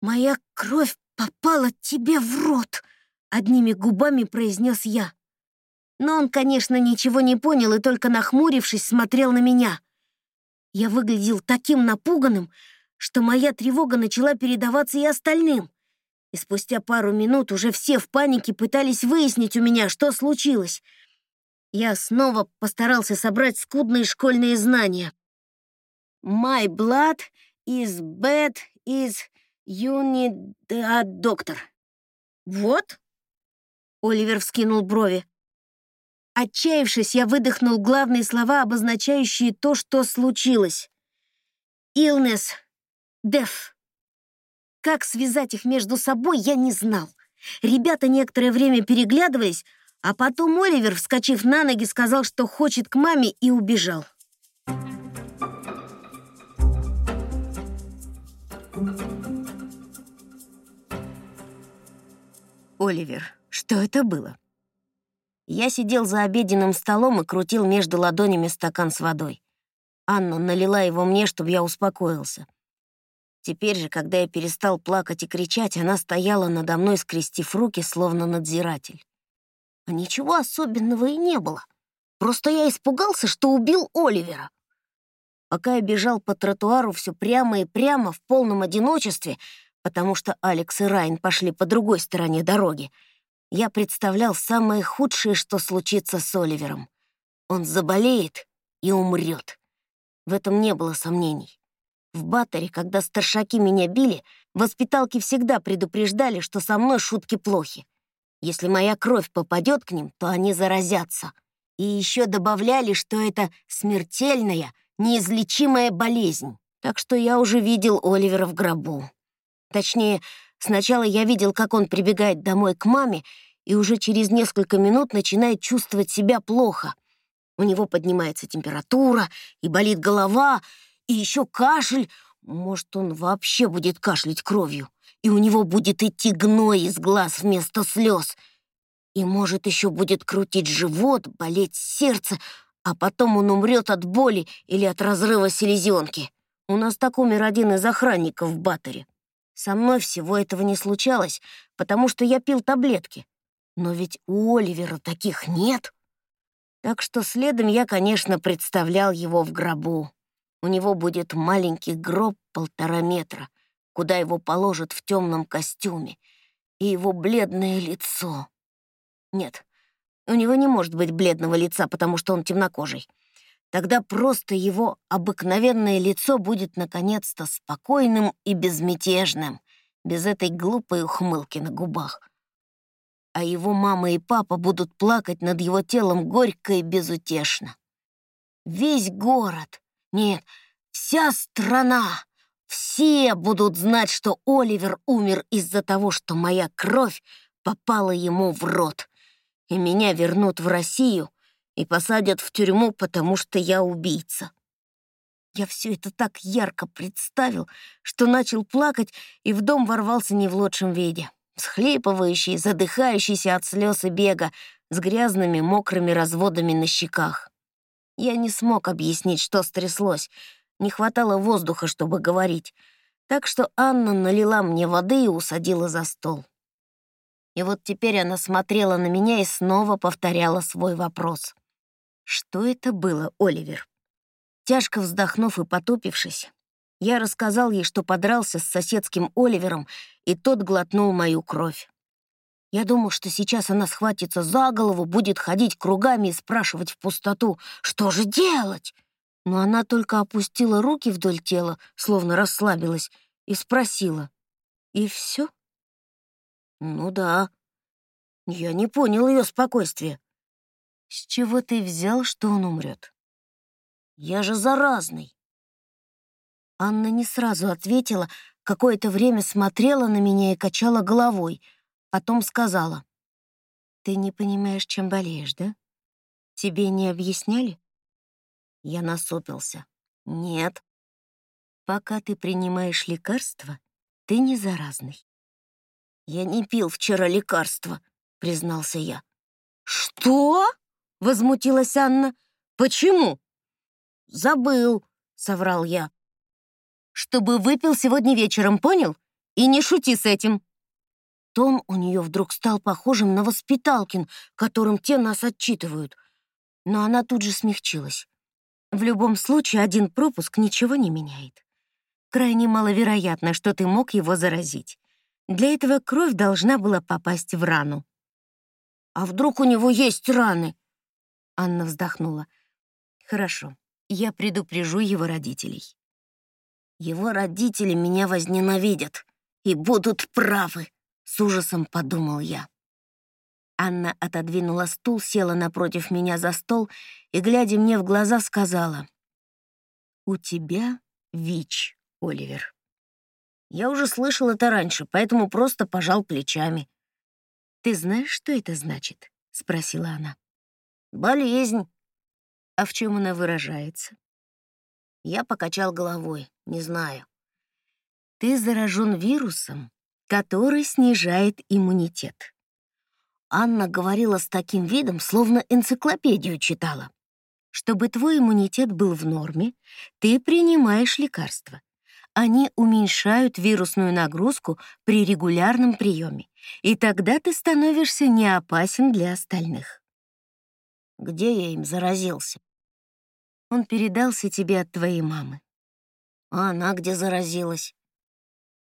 «Моя кровь попала тебе в рот!» — одними губами произнес я. Но он, конечно, ничего не понял и только нахмурившись смотрел на меня. Я выглядел таким напуганным, что моя тревога начала передаваться и остальным. И спустя пару минут уже все в панике пытались выяснить у меня, что случилось. Я снова постарался собрать скудные школьные знания. «My blood is bad is you need a doctor». «Вот?» — Оливер вскинул брови. Отчаявшись, я выдохнул главные слова, обозначающие то, что случилось. «Illness Деф. Как связать их между собой, я не знал. Ребята некоторое время переглядывались, а потом Оливер, вскочив на ноги, сказал, что хочет к маме, и убежал. Оливер, что это было? Я сидел за обеденным столом и крутил между ладонями стакан с водой. Анна налила его мне, чтобы я успокоился. Теперь же, когда я перестал плакать и кричать, она стояла надо мной, скрестив руки, словно надзиратель. А ничего особенного и не было. Просто я испугался, что убил Оливера. Пока я бежал по тротуару все прямо и прямо, в полном одиночестве, потому что Алекс и Райн пошли по другой стороне дороги, я представлял самое худшее, что случится с Оливером. Он заболеет и умрет. В этом не было сомнений. В Баттере, когда старшаки меня били, воспиталки всегда предупреждали, что со мной шутки плохи. Если моя кровь попадет к ним, то они заразятся. И еще добавляли, что это смертельная, неизлечимая болезнь. Так что я уже видел Оливера в гробу. Точнее, сначала я видел, как он прибегает домой к маме, и уже через несколько минут начинает чувствовать себя плохо — у него поднимается температура, и болит голова, и еще кашель. Может, он вообще будет кашлять кровью, и у него будет идти гной из глаз вместо слез. И, может, еще будет крутить живот, болеть сердце, а потом он умрет от боли или от разрыва селезенки. У нас так умер один из охранников в Баттере. Со мной всего этого не случалось, потому что я пил таблетки. Но ведь у Оливера таких нет. Так что следом я, конечно, представлял его в гробу. У него будет маленький гроб полтора метра, куда его положат в темном костюме, и его бледное лицо. Нет, у него не может быть бледного лица, потому что он темнокожий. Тогда просто его обыкновенное лицо будет наконец-то спокойным и безмятежным, без этой глупой ухмылки на губах а его мама и папа будут плакать над его телом горько и безутешно. Весь город, нет, вся страна, все будут знать, что Оливер умер из-за того, что моя кровь попала ему в рот, и меня вернут в Россию и посадят в тюрьму, потому что я убийца. Я все это так ярко представил, что начал плакать и в дом ворвался не в лучшем виде схлипывающий, задыхающийся от слез и бега, с грязными мокрыми разводами на щеках. Я не смог объяснить, что стряслось, не хватало воздуха, чтобы говорить, так что Анна налила мне воды и усадила за стол. И вот теперь она смотрела на меня и снова повторяла свой вопрос. «Что это было, Оливер?» Тяжко вздохнув и потупившись, я рассказал ей, что подрался с соседским Оливером, и тот глотнул мою кровь. Я думал, что сейчас она схватится за голову, будет ходить кругами и спрашивать в пустоту, что же делать? Но она только опустила руки вдоль тела, словно расслабилась, и спросила. «И все?» «Ну да». Я не понял ее спокойствия. «С чего ты взял, что он умрет?» «Я же заразный». Анна не сразу ответила, какое-то время смотрела на меня и качала головой, потом сказала. «Ты не понимаешь, чем болеешь, да? Тебе не объясняли?» Я насупился. «Нет. Пока ты принимаешь лекарства, ты не заразный». «Я не пил вчера лекарства», — признался я. «Что?» — возмутилась Анна. «Почему?» «Забыл», — соврал я чтобы выпил сегодня вечером, понял? И не шути с этим». Тон у нее вдруг стал похожим на воспиталкин, которым те нас отчитывают. Но она тут же смягчилась. В любом случае, один пропуск ничего не меняет. Крайне маловероятно, что ты мог его заразить. Для этого кровь должна была попасть в рану. «А вдруг у него есть раны?» Анна вздохнула. «Хорошо, я предупрежу его родителей. Его родители меня возненавидят и будут правы, с ужасом подумал я. Анна отодвинула стул, села напротив меня за стол и, глядя мне в глаза, сказала, «У тебя ВИЧ, Оливер». Я уже слышал это раньше, поэтому просто пожал плечами. «Ты знаешь, что это значит?» — спросила она. «Болезнь». «А в чем она выражается?» Я покачал головой. Не знаю. Ты заражен вирусом, который снижает иммунитет. Анна говорила с таким видом, словно энциклопедию читала. Чтобы твой иммунитет был в норме, ты принимаешь лекарства. Они уменьшают вирусную нагрузку при регулярном приеме, и тогда ты становишься не опасен для остальных. Где я им заразился? Он передался тебе от твоей мамы. А она где заразилась?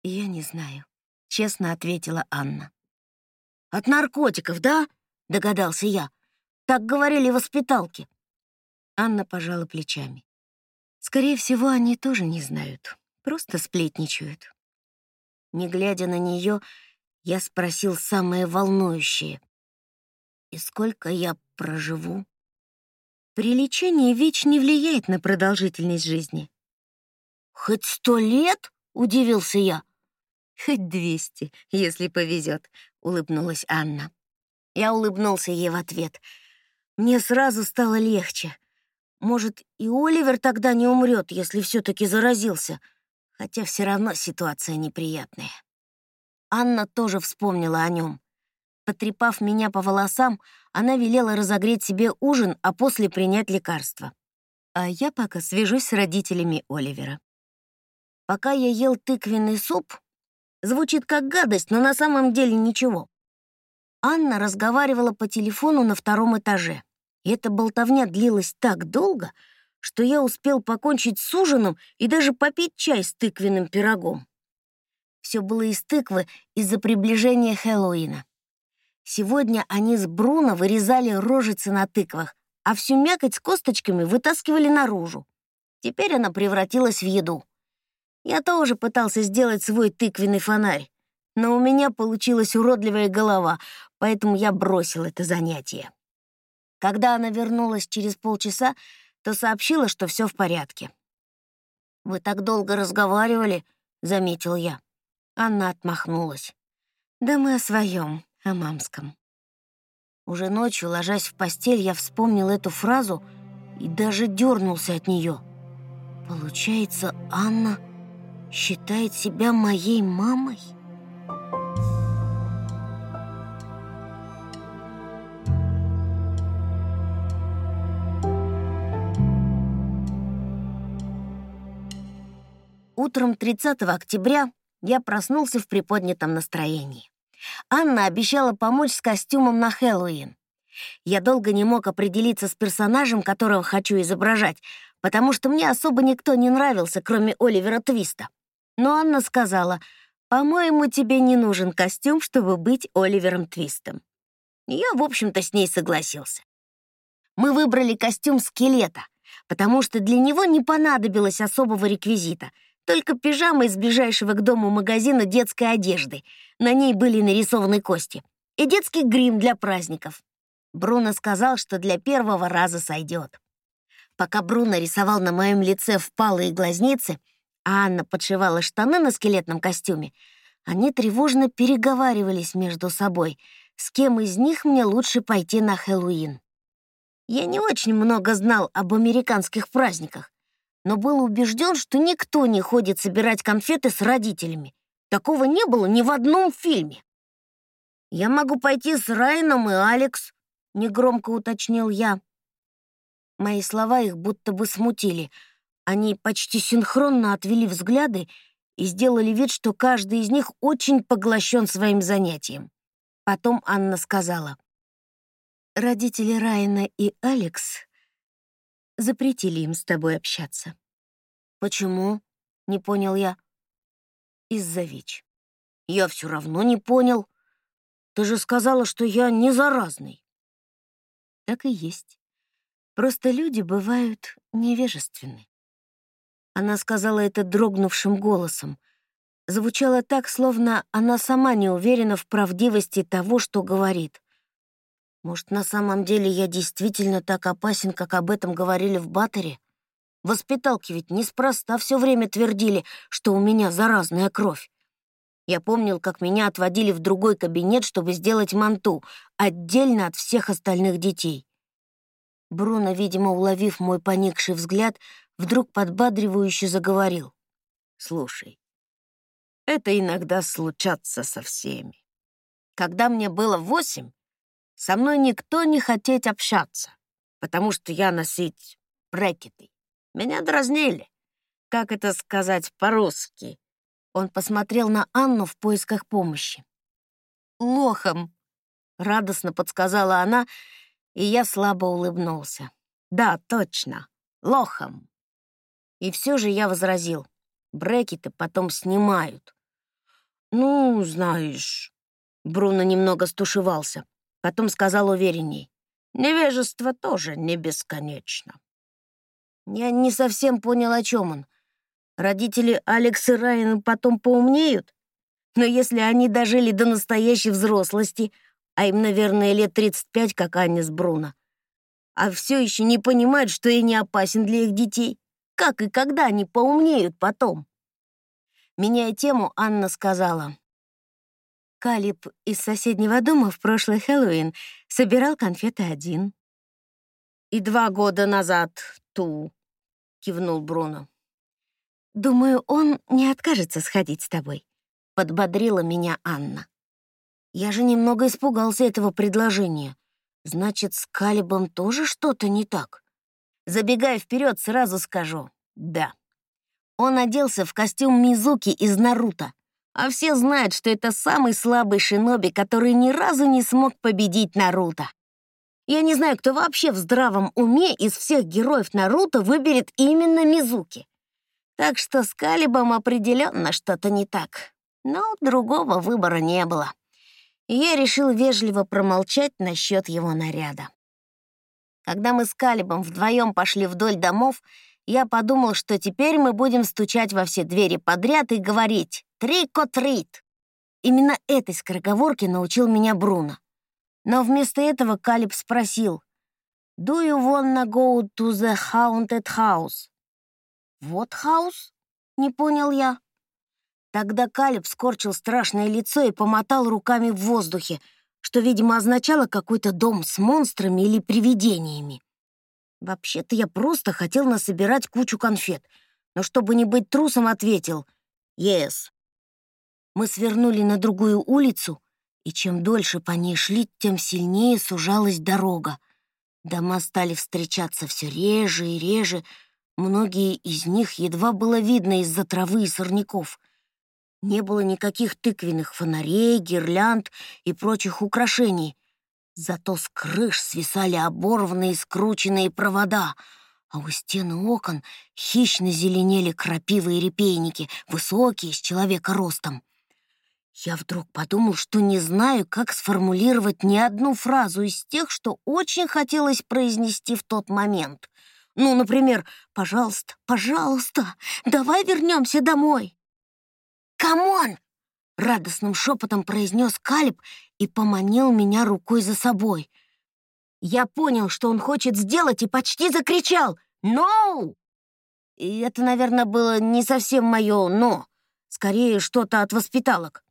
Я не знаю, честно ответила Анна. От наркотиков, да? Догадался я. Так говорили воспиталки. Анна пожала плечами. Скорее всего, они тоже не знают, просто сплетничают. Не глядя на нее, я спросил самое волнующее. «И сколько я проживу?» При лечении ВИЧ не влияет на продолжительность жизни. «Хоть сто лет?» — удивился я. «Хоть двести, если повезет», — улыбнулась Анна. Я улыбнулся ей в ответ. Мне сразу стало легче. Может, и Оливер тогда не умрет, если все-таки заразился, хотя все равно ситуация неприятная. Анна тоже вспомнила о нем. Потрепав меня по волосам, она велела разогреть себе ужин, а после принять лекарство. А я пока свяжусь с родителями Оливера. Пока я ел тыквенный суп, звучит как гадость, но на самом деле ничего. Анна разговаривала по телефону на втором этаже. И эта болтовня длилась так долго, что я успел покончить с ужином и даже попить чай с тыквенным пирогом. Все было из тыквы из-за приближения Хэллоуина. Сегодня они с Бруно вырезали рожицы на тыквах, а всю мякоть с косточками вытаскивали наружу. Теперь она превратилась в еду. Я тоже пытался сделать свой тыквенный фонарь, но у меня получилась уродливая голова, поэтому я бросил это занятие. Когда она вернулась через полчаса, то сообщила, что все в порядке. «Вы так долго разговаривали», — заметил я. Анна отмахнулась. «Да мы о своем, о мамском». Уже ночью, ложась в постель, я вспомнил эту фразу и даже дернулся от нее. Получается, Анна считает себя моей мамой? Утром 30 октября я проснулся в приподнятом настроении. Анна обещала помочь с костюмом на Хэллоуин. Я долго не мог определиться с персонажем, которого хочу изображать, потому что мне особо никто не нравился, кроме Оливера Твиста. Но Анна сказала, «По-моему, тебе не нужен костюм, чтобы быть Оливером Твистом». Я, в общем-то, с ней согласился. Мы выбрали костюм скелета, потому что для него не понадобилось особого реквизита — только пижама из ближайшего к дому магазина детской одежды. На ней были нарисованы кости. И детский грим для праздников. Бруно сказал, что для первого раза сойдет. Пока Бруно рисовал на моем лице впалые глазницы, а Анна подшивала штаны на скелетном костюме, они тревожно переговаривались между собой, с кем из них мне лучше пойти на Хэллоуин. Я не очень много знал об американских праздниках, но был убежден, что никто не ходит собирать конфеты с родителями. Такого не было ни в одном фильме. «Я могу пойти с Райаном и Алекс», — негромко уточнил я. Мои слова их будто бы смутили. Они почти синхронно отвели взгляды и сделали вид, что каждый из них очень поглощен своим занятием. Потом Анна сказала. «Родители Райана и Алекс запретили им с тобой общаться. Почему? Не понял я. Из-за ВИЧ. Я все равно не понял. Ты же сказала, что я не заразный. Так и есть. Просто люди бывают невежественны. Она сказала это дрогнувшим голосом. Звучало так, словно она сама не уверена в правдивости того, что говорит. Может, на самом деле я действительно так опасен, как об этом говорили в Баттере? Воспиталки ведь неспроста все время твердили, что у меня заразная кровь. Я помнил, как меня отводили в другой кабинет, чтобы сделать манту, отдельно от всех остальных детей. Бруно, видимо, уловив мой поникший взгляд, вдруг подбадривающе заговорил. «Слушай, это иногда случаться со всеми. Когда мне было восемь, со мной никто не хотеть общаться, потому что я носить брекеты. Меня дразнили. как это сказать по-русски?» Он посмотрел на Анну в поисках помощи. «Лохом», — радостно подсказала она, и я слабо улыбнулся. «Да, точно, лохом». И все же я возразил. Брекеты потом снимают. «Ну, знаешь...» Бруно немного стушевался. Потом сказал уверенней. «Невежество тоже не бесконечно». Я не совсем понял, о чем он. Родители Алекс и Райан потом поумнеют? Но если они дожили до настоящей взрослости, а им, наверное, лет 35, как Аня с Бруно, а все еще не понимают, что я не опасен для их детей, как и когда они поумнеют потом? Меняя тему, Анна сказала. Калиб из соседнего дома в прошлый Хэллоуин собирал конфеты один. «И два года назад ту», — кивнул Бруно. «Думаю, он не откажется сходить с тобой», — подбодрила меня Анна. Я же немного испугался этого предложения. Значит, с Калибом тоже что-то не так? Забегая вперед, сразу скажу «да». Он оделся в костюм Мизуки из Наруто, а все знают, что это самый слабый шиноби, который ни разу не смог победить Наруто. Я не знаю, кто вообще в здравом уме из всех героев Наруто выберет именно Мизуки. Так что с Калибом определенно что-то не так. Но другого выбора не было. И я решил вежливо промолчать насчет его наряда. Когда мы с Калибом вдвоем пошли вдоль домов, я подумал, что теперь мы будем стучать во все двери подряд и говорить «трик-о-трит». Именно этой скороговорке научил меня Бруно. Но вместо этого Калиб спросил «Do you wanna go to the haunted house?» «Вот хаус?» — не понял я. Тогда Калиб скорчил страшное лицо и помотал руками в воздухе, что, видимо, означало какой-то дом с монстрами или привидениями. Вообще-то я просто хотел насобирать кучу конфет, но чтобы не быть трусом, ответил «Yes». Мы свернули на другую улицу, и чем дольше по ней шли, тем сильнее сужалась дорога. Дома стали встречаться все реже и реже, Многие из них едва было видно из-за травы и сорняков. Не было никаких тыквенных фонарей, гирлянд и прочих украшений. Зато с крыш свисали оборванные скрученные провода, а у стены окон хищно зеленели крапивы и репейники, высокие, с человека ростом. Я вдруг подумал, что не знаю, как сформулировать ни одну фразу из тех, что очень хотелось произнести в тот момент. Ну, например, «Пожалуйста, пожалуйста, давай вернемся домой». «Come on!» — радостным шепотом произнес Калиб и поманил меня рукой за собой. Я понял, что он хочет сделать, и почти закричал «No!». И это, наверное, было не совсем мое «no», скорее что-то от воспиталок.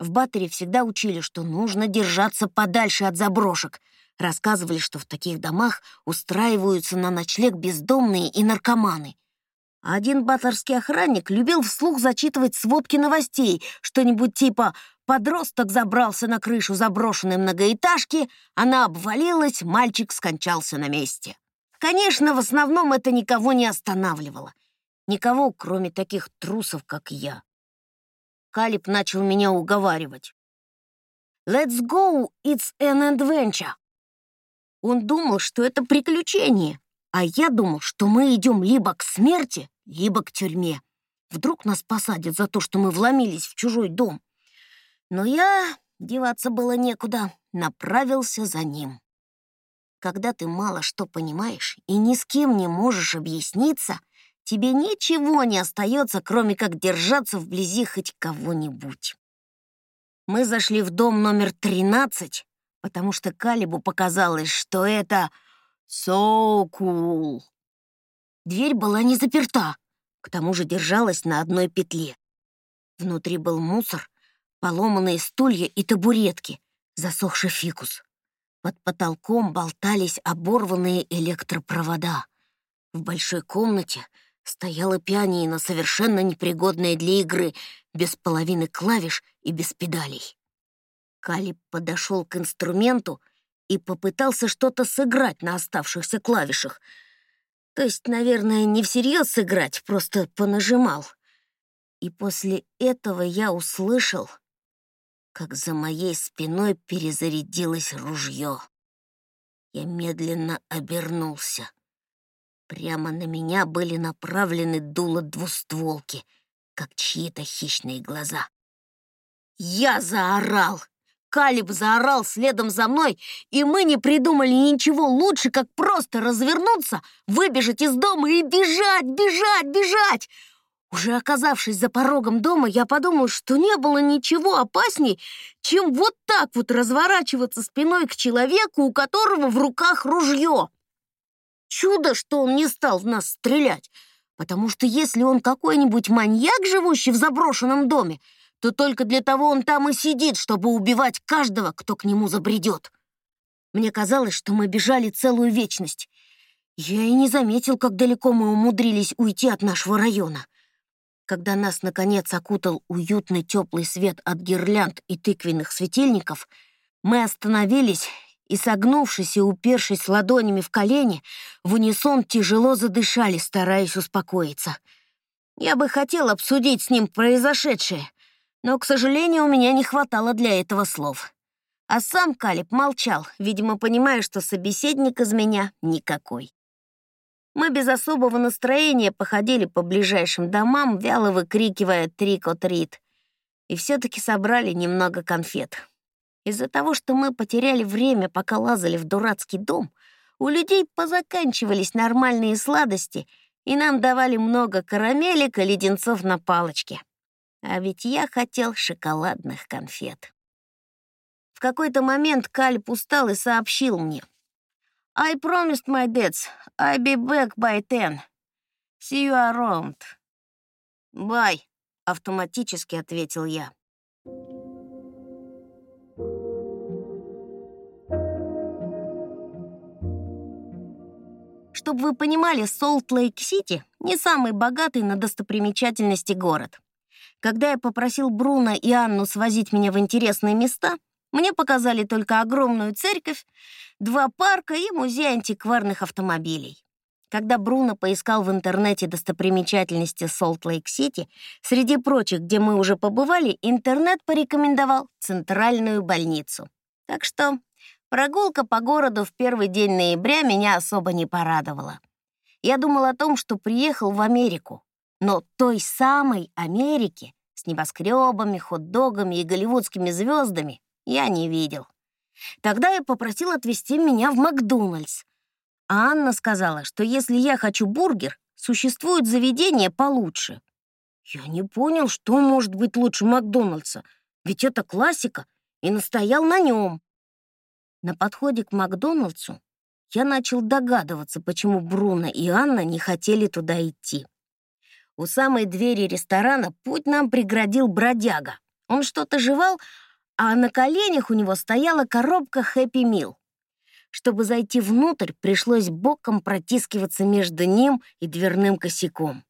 В Баттере всегда учили, что нужно держаться подальше от заброшек — Рассказывали, что в таких домах устраиваются на ночлег бездомные и наркоманы. один батлерский охранник любил вслух зачитывать сводки новостей, что-нибудь типа «Подросток забрался на крышу заброшенной многоэтажки, она обвалилась, мальчик скончался на месте». Конечно, в основном это никого не останавливало. Никого, кроме таких трусов, как я. Калиб начал меня уговаривать. «Let's go, it's an adventure!» Он думал, что это приключение, а я думал, что мы идем либо к смерти, либо к тюрьме. Вдруг нас посадят за то, что мы вломились в чужой дом. Но я, деваться было некуда, направился за ним. Когда ты мало что понимаешь и ни с кем не можешь объясниться, тебе ничего не остается, кроме как держаться вблизи хоть кого-нибудь. Мы зашли в дом номер 13, потому что Калибу показалось, что это so cool. Дверь была не заперта, к тому же держалась на одной петле. Внутри был мусор, поломанные стулья и табуретки, засохший фикус. Под потолком болтались оборванные электропровода. В большой комнате стояла пианино, совершенно непригодная для игры, без половины клавиш и без педалей. Калиб подошел к инструменту и попытался что-то сыграть на оставшихся клавишах. То есть, наверное, не всерьез сыграть, просто понажимал. И после этого я услышал, как за моей спиной перезарядилось ружье. Я медленно обернулся. Прямо на меня были направлены дуло двустволки, как чьи-то хищные глаза. Я заорал. Калиб заорал следом за мной, и мы не придумали ничего лучше, как просто развернуться, выбежать из дома и бежать, бежать, бежать. Уже оказавшись за порогом дома, я подумал, что не было ничего опасней, чем вот так вот разворачиваться спиной к человеку, у которого в руках ружье. Чудо, что он не стал в нас стрелять, потому что если он какой-нибудь маньяк, живущий в заброшенном доме, то только для того он там и сидит, чтобы убивать каждого, кто к нему забредет. Мне казалось, что мы бежали целую вечность. Я и не заметил, как далеко мы умудрились уйти от нашего района. Когда нас, наконец, окутал уютный теплый свет от гирлянд и тыквенных светильников, мы остановились и, согнувшись и упершись ладонями в колени, в унисон тяжело задышали, стараясь успокоиться. Я бы хотел обсудить с ним произошедшее, но, к сожалению, у меня не хватало для этого слов. А сам Калиб молчал, видимо, понимая, что собеседник из меня никакой. Мы без особого настроения походили по ближайшим домам, вяло выкрикивая «трик-от-рит», и все-таки собрали немного конфет. Из-за того, что мы потеряли время, пока лазали в дурацкий дом, у людей позаканчивались нормальные сладости, и нам давали много карамелек и леденцов на палочке. А ведь я хотел шоколадных конфет. В какой-то момент Кальп устал и сообщил мне. «I promised my dads I'll be back by ten. See you around». «Bye», — автоматически ответил я. Чтобы вы понимали, Солт-Лейк-Сити — не самый богатый на достопримечательности город. Когда я попросил Бруно и Анну свозить меня в интересные места, мне показали только огромную церковь, два парка и музей антикварных автомобилей. Когда Бруно поискал в интернете достопримечательности Солт-Лейк-Сити, среди прочих, где мы уже побывали, интернет порекомендовал центральную больницу. Так что прогулка по городу в первый день ноября меня особо не порадовала. Я думал о том, что приехал в Америку, но той самой Америки с небоскребами, хот-догами и голливудскими звездами я не видел. Тогда я попросил отвезти меня в Макдональдс. А Анна сказала, что если я хочу бургер, существует заведение получше. Я не понял, что может быть лучше Макдональдса, ведь это классика, и настоял на нем. На подходе к Макдональдсу я начал догадываться, почему Бруно и Анна не хотели туда идти. У самой двери ресторана путь нам преградил бродяга. Он что-то жевал, а на коленях у него стояла коробка «Хэппи Мил». Чтобы зайти внутрь, пришлось боком протискиваться между ним и дверным косяком.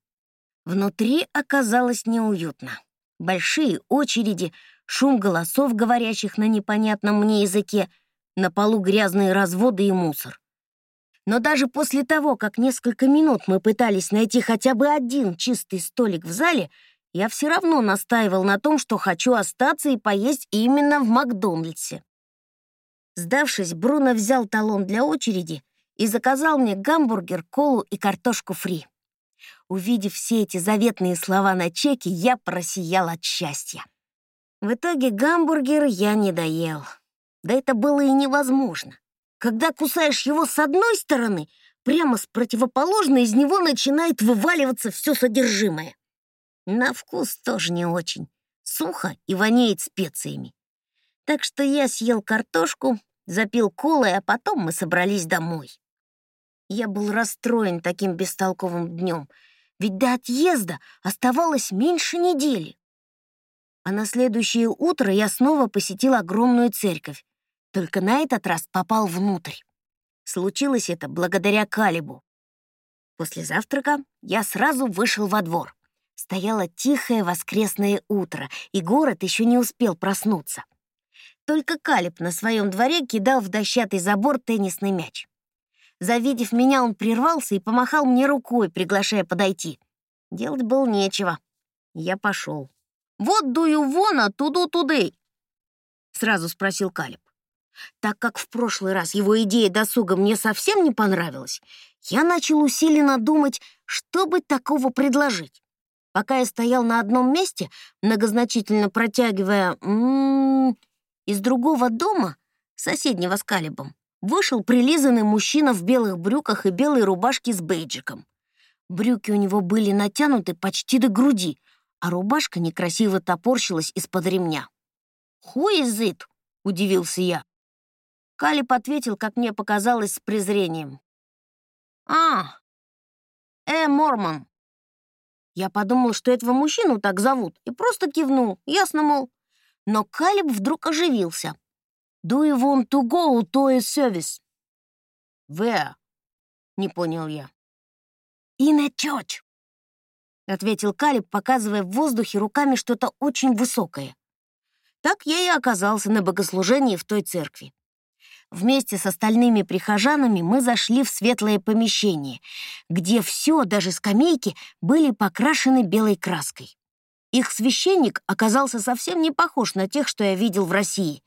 Внутри оказалось неуютно. Большие очереди, шум голосов, говорящих на непонятном мне языке, на полу грязные разводы и мусор. Но даже после того, как несколько минут мы пытались найти хотя бы один чистый столик в зале, я все равно настаивал на том, что хочу остаться и поесть именно в Макдональдсе. Сдавшись, Бруно взял талон для очереди и заказал мне гамбургер, колу и картошку фри. Увидев все эти заветные слова на чеке, я просиял от счастья. В итоге гамбургер я не доел. Да это было и невозможно. Когда кусаешь его с одной стороны, прямо с противоположной из него начинает вываливаться все содержимое. На вкус тоже не очень. Сухо и воняет специями. Так что я съел картошку, запил колой, а потом мы собрались домой. Я был расстроен таким бестолковым днем, ведь до отъезда оставалось меньше недели. А на следующее утро я снова посетил огромную церковь, только на этот раз попал внутрь. Случилось это благодаря Калибу. После завтрака я сразу вышел во двор. Стояло тихое воскресное утро, и город еще не успел проснуться. Только Калиб на своем дворе кидал в дощатый забор теннисный мяч. Завидев меня, он прервался и помахал мне рукой, приглашая подойти. Делать было нечего. Я пошел. «Вот дую вона туду-тудей?» Сразу спросил Калиб. Так как в прошлый раз его идея досуга мне совсем не понравилась, я начал усиленно думать, что бы такого предложить. Пока я стоял на одном месте, многозначительно протягивая «м-м-м», из другого дома, соседнего с Калибом, вышел прилизанный мужчина в белых брюках и белой рубашке с бейджиком. Брюки у него были натянуты почти до груди, а рубашка некрасиво топорщилась из-под ремня. «Who is it?» — удивился я. Калиб ответил, как мне показалось, с презрением. «А, э, Мормон». Я подумал, что этого мужчину так зовут, и просто кивнул, ясно, мол. Но Калиб вдруг оживился. «Do you want to go to a service?» «Where?» — не понял я. «In a church», — ответил Калиб, показывая в воздухе руками что-то очень высокое. Так я и оказался на богослужении в той церкви. Вместе с остальными прихожанами мы зашли в светлое помещение, где все, даже скамейки, были покрашены белой краской. Их священник оказался совсем не похож на тех, что я видел в России.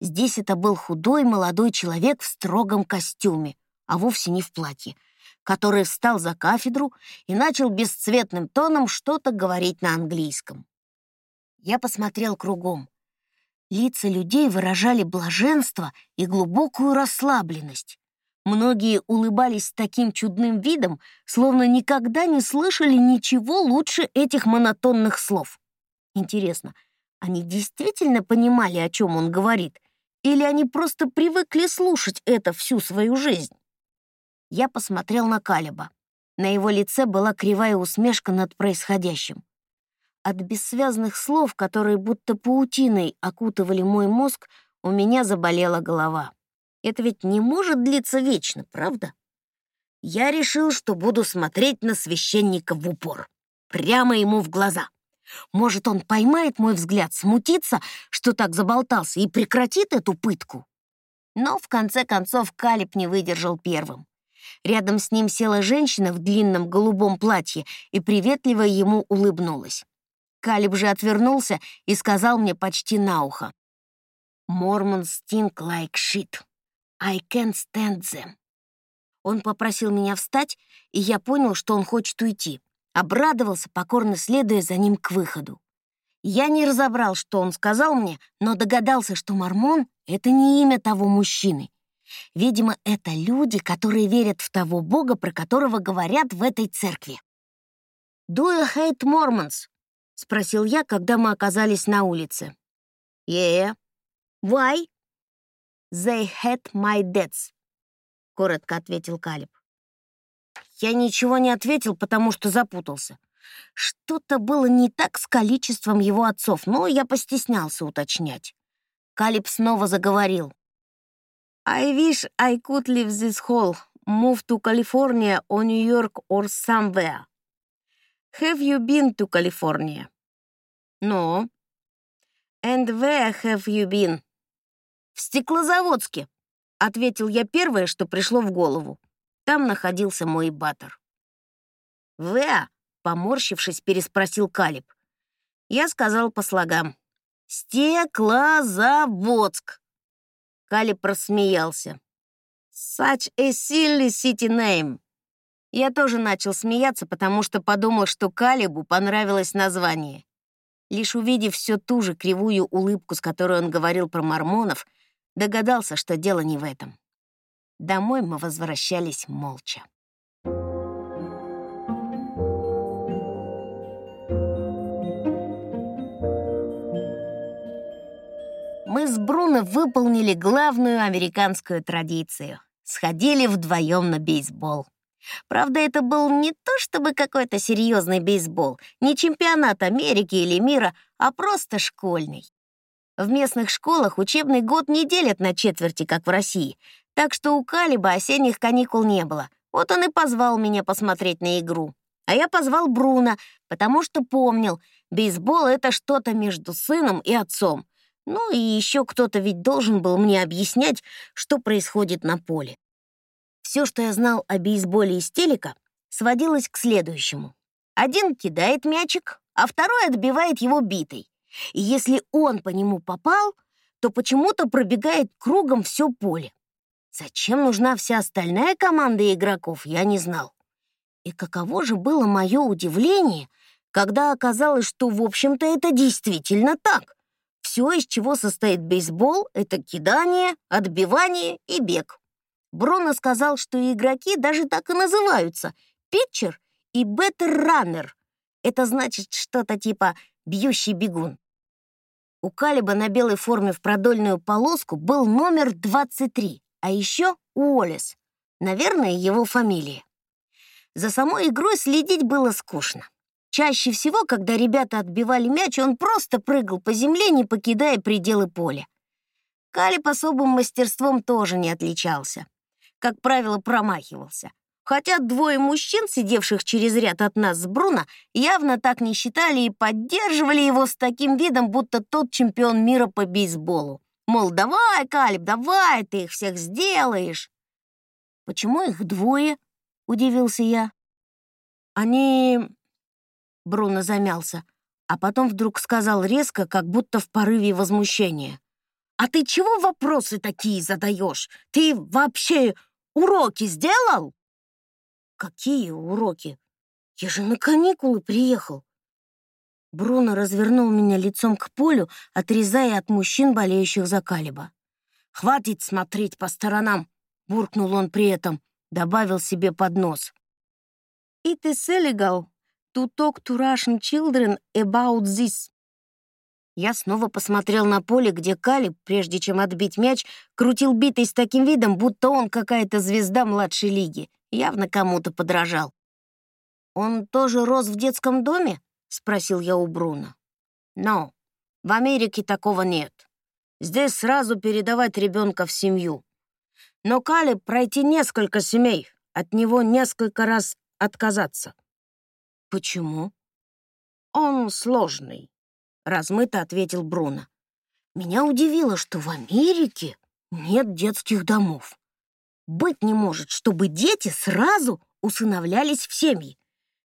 Здесь это был худой молодой человек в строгом костюме, а вовсе не в платье, который встал за кафедру и начал бесцветным тоном что-то говорить на английском. Я посмотрел кругом. Лица людей выражали блаженство и глубокую расслабленность. Многие улыбались с таким чудным видом, словно никогда не слышали ничего лучше этих монотонных слов. Интересно, они действительно понимали, о чем он говорит, или они просто привыкли слушать это всю свою жизнь? Я посмотрел на Калиба. На его лице была кривая усмешка над происходящим. От бессвязных слов, которые будто паутиной окутывали мой мозг, у меня заболела голова. Это ведь не может длиться вечно, правда? Я решил, что буду смотреть на священника в упор, прямо ему в глаза. Может, он поймает мой взгляд, смутится, что так заболтался, и прекратит эту пытку? Но, в конце концов, Калиб не выдержал первым. Рядом с ним села женщина в длинном голубом платье и приветливо ему улыбнулась. Калиб же отвернулся и сказал мне почти на ухо. «Мормон stink like shit. I can't stand them». Он попросил меня встать, и я понял, что он хочет уйти. Обрадовался, покорно следуя за ним к выходу. Я не разобрал, что он сказал мне, но догадался, что Мормон — это не имя того мужчины. Видимо, это люди, которые верят в того бога, про которого говорят в этой церкви. «Do you hate Mormons?» — спросил я, когда мы оказались на улице. «Yeah. Why?» «They hate my dads», — коротко ответил Калиб. Я ничего не ответил, потому что запутался. Что-то было не так с количеством его отцов, но я постеснялся уточнять. Калиб снова заговорил. I wish I could leave this hole, move to California or New York or somewhere. Have you been to California? No. And where have you been? В Стеклозаводске, ответил я первое, что пришло в голову. Там находился мой баттер. «Вэа?» — поморщившись, переспросил Калиб. Я сказал по слогам. «Стеклозаводск!» Калиб рассмеялся. «Such a silly city name!» Я тоже начал смеяться, потому что подумал, что Калибу понравилось название. Лишь увидев всю ту же кривую улыбку, с которой он говорил про мормонов, догадался, что дело не в этом. Домой мы возвращались молча. Мы с Бруно выполнили главную американскую традицию. Сходили вдвоем на бейсбол. Правда, это был не то чтобы какой-то серьезный бейсбол, не чемпионат Америки или мира, а просто школьный. В местных школах учебный год не делят на четверти, как в России, так что у Калиба осенних каникул не было. Вот он и позвал меня посмотреть на игру. А я позвал Бруно, потому что помнил, бейсбол — это что-то между сыном и отцом. Ну и еще кто-то ведь должен был мне объяснять, что происходит на поле. Все, что я знал о бейсболе из телека, сводилось к следующему. Один кидает мячик, а второй отбивает его битой. И если он по нему попал, то почему-то пробегает кругом все поле. Зачем нужна вся остальная команда игроков, я не знал. И каково же было мое удивление, когда оказалось, что, в общем-то, это действительно так. Все, из чего состоит бейсбол, это кидание, отбивание и бег. Бруно сказал, что игроки даже так и называются — питчер и беттер-раннер. Это значит что-то типа «бьющий бегун». У Калиба на белой форме в продольную полоску был номер 23, а еще Уоллес. Наверное, его фамилия. За самой игрой следить было скучно. Чаще всего, когда ребята отбивали мяч, он просто прыгал по земле, не покидая пределы поля. Калиб особым мастерством тоже не отличался. Как правило, промахивался. Хотя двое мужчин, сидевших через ряд от нас с Бруно, явно так не считали и поддерживали его с таким видом, будто тот чемпион мира по бейсболу. Мол, давай, Калиб, давай, ты их всех сделаешь. «Почему их двое?» — удивился я. «Они...» — Бруно замялся, а потом вдруг сказал резко, как будто в порыве возмущения. «А ты чего вопросы такие задаешь? Ты вообще уроки сделал?» «Какие уроки? Я же на каникулы приехал. Бруно развернул меня лицом к полю, отрезая от мужчин, болеющих за Калиба. «Хватит смотреть по сторонам!» — буркнул он при этом, добавил себе под нос. «It is illegal to talk to Russian children about this». Я снова посмотрел на поле, где Калиб, прежде чем отбить мяч, крутил битой с таким видом, будто он какая-то звезда младшей лиги, явно кому-то подражал. «Он тоже рос в детском доме?» — спросил я у Бруно. «Но в Америке такого нет. Здесь сразу передавать ребенка в семью. Но Кали пройти несколько семей, от него несколько раз отказаться». «Почему?» «Он сложный», — размыто ответил Бруно. «Меня удивило, что в Америке нет детских домов. Быть не может, чтобы дети сразу усыновлялись в семьи.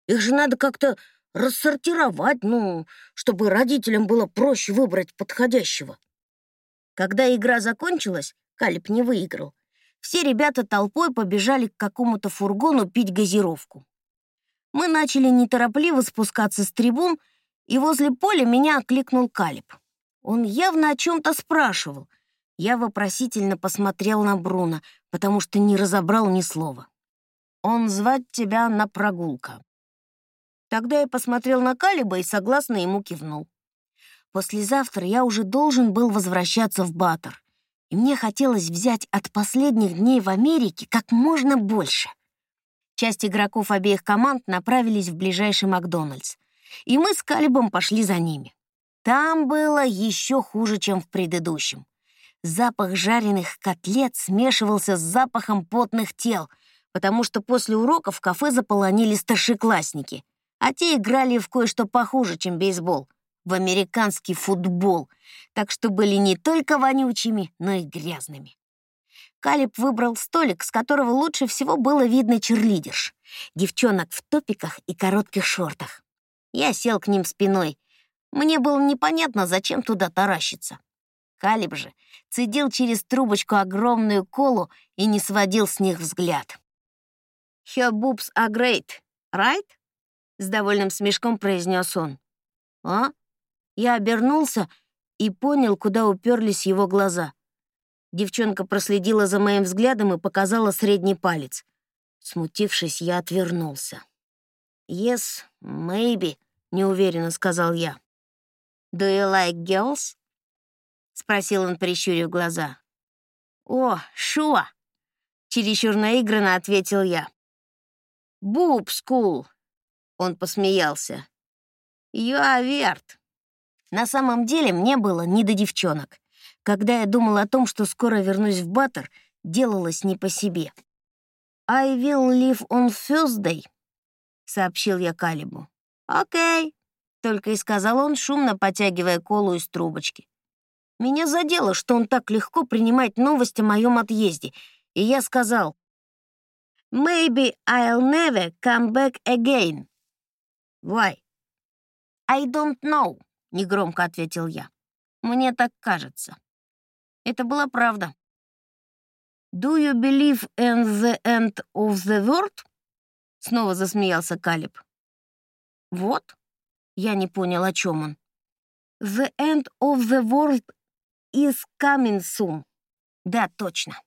Их же надо как-то рассортировать, ну, чтобы родителям было проще выбрать подходящего. Когда игра закончилась, Калиб не выиграл. Все ребята толпой побежали к какому-то фургону пить газировку. Мы начали неторопливо спускаться с трибун, и возле поля меня окликнул Калиб. Он явно о чем-то спрашивал. Я вопросительно посмотрел на Бруно, потому что не разобрал ни слова. «Он звать тебя на прогулка», Тогда я посмотрел на Калиба и согласно ему кивнул. Послезавтра я уже должен был возвращаться в Баттер, и мне хотелось взять от последних дней в Америке как можно больше. Часть игроков обеих команд направились в ближайший Макдональдс, и мы с Калибом пошли за ними. Там было еще хуже, чем в предыдущем. Запах жареных котлет смешивался с запахом потных тел, потому что после уроков в кафе заполонили старшеклассники — а те играли в кое-что похуже, чем бейсбол, в американский футбол, так что были не только вонючими, но и грязными. Калиб выбрал столик, с которого лучше всего было видно черлидерш, девчонок в топиках и коротких шортах. Я сел к ним спиной. Мне было непонятно, зачем туда таращиться. Калиб же цедил через трубочку огромную колу и не сводил с них взгляд. «Her boobs are great, right?» с довольным смешком произнес он. «А?» Я обернулся и понял, куда уперлись его глаза. Девчонка проследила за моим взглядом и показала средний палец. Смутившись, я отвернулся. «Yes, maybe», — неуверенно сказал я. «Do you like girls?» — спросил он, прищурив глаза. «О, sure», — чересчур наигранно ответил я. «Boob school», он посмеялся. «Я Верт». На самом деле мне было не до девчонок. Когда я думал о том, что скоро вернусь в Баттер, делалось не по себе. «I will leave on Thursday», — сообщил я Калибу. «Окей», — только и сказал он, шумно потягивая колу из трубочки. Меня задело, что он так легко принимает новость о моем отъезде, и я сказал, Maybe I'll never come back again. Why? I don't know, негромко ответил я. Мне так кажется. Это была правда. Do you believe in the end of the world? Снова засмеялся Калиб. Вот. Я не понял, о чем он. The end of the world is coming soon. Да, точно.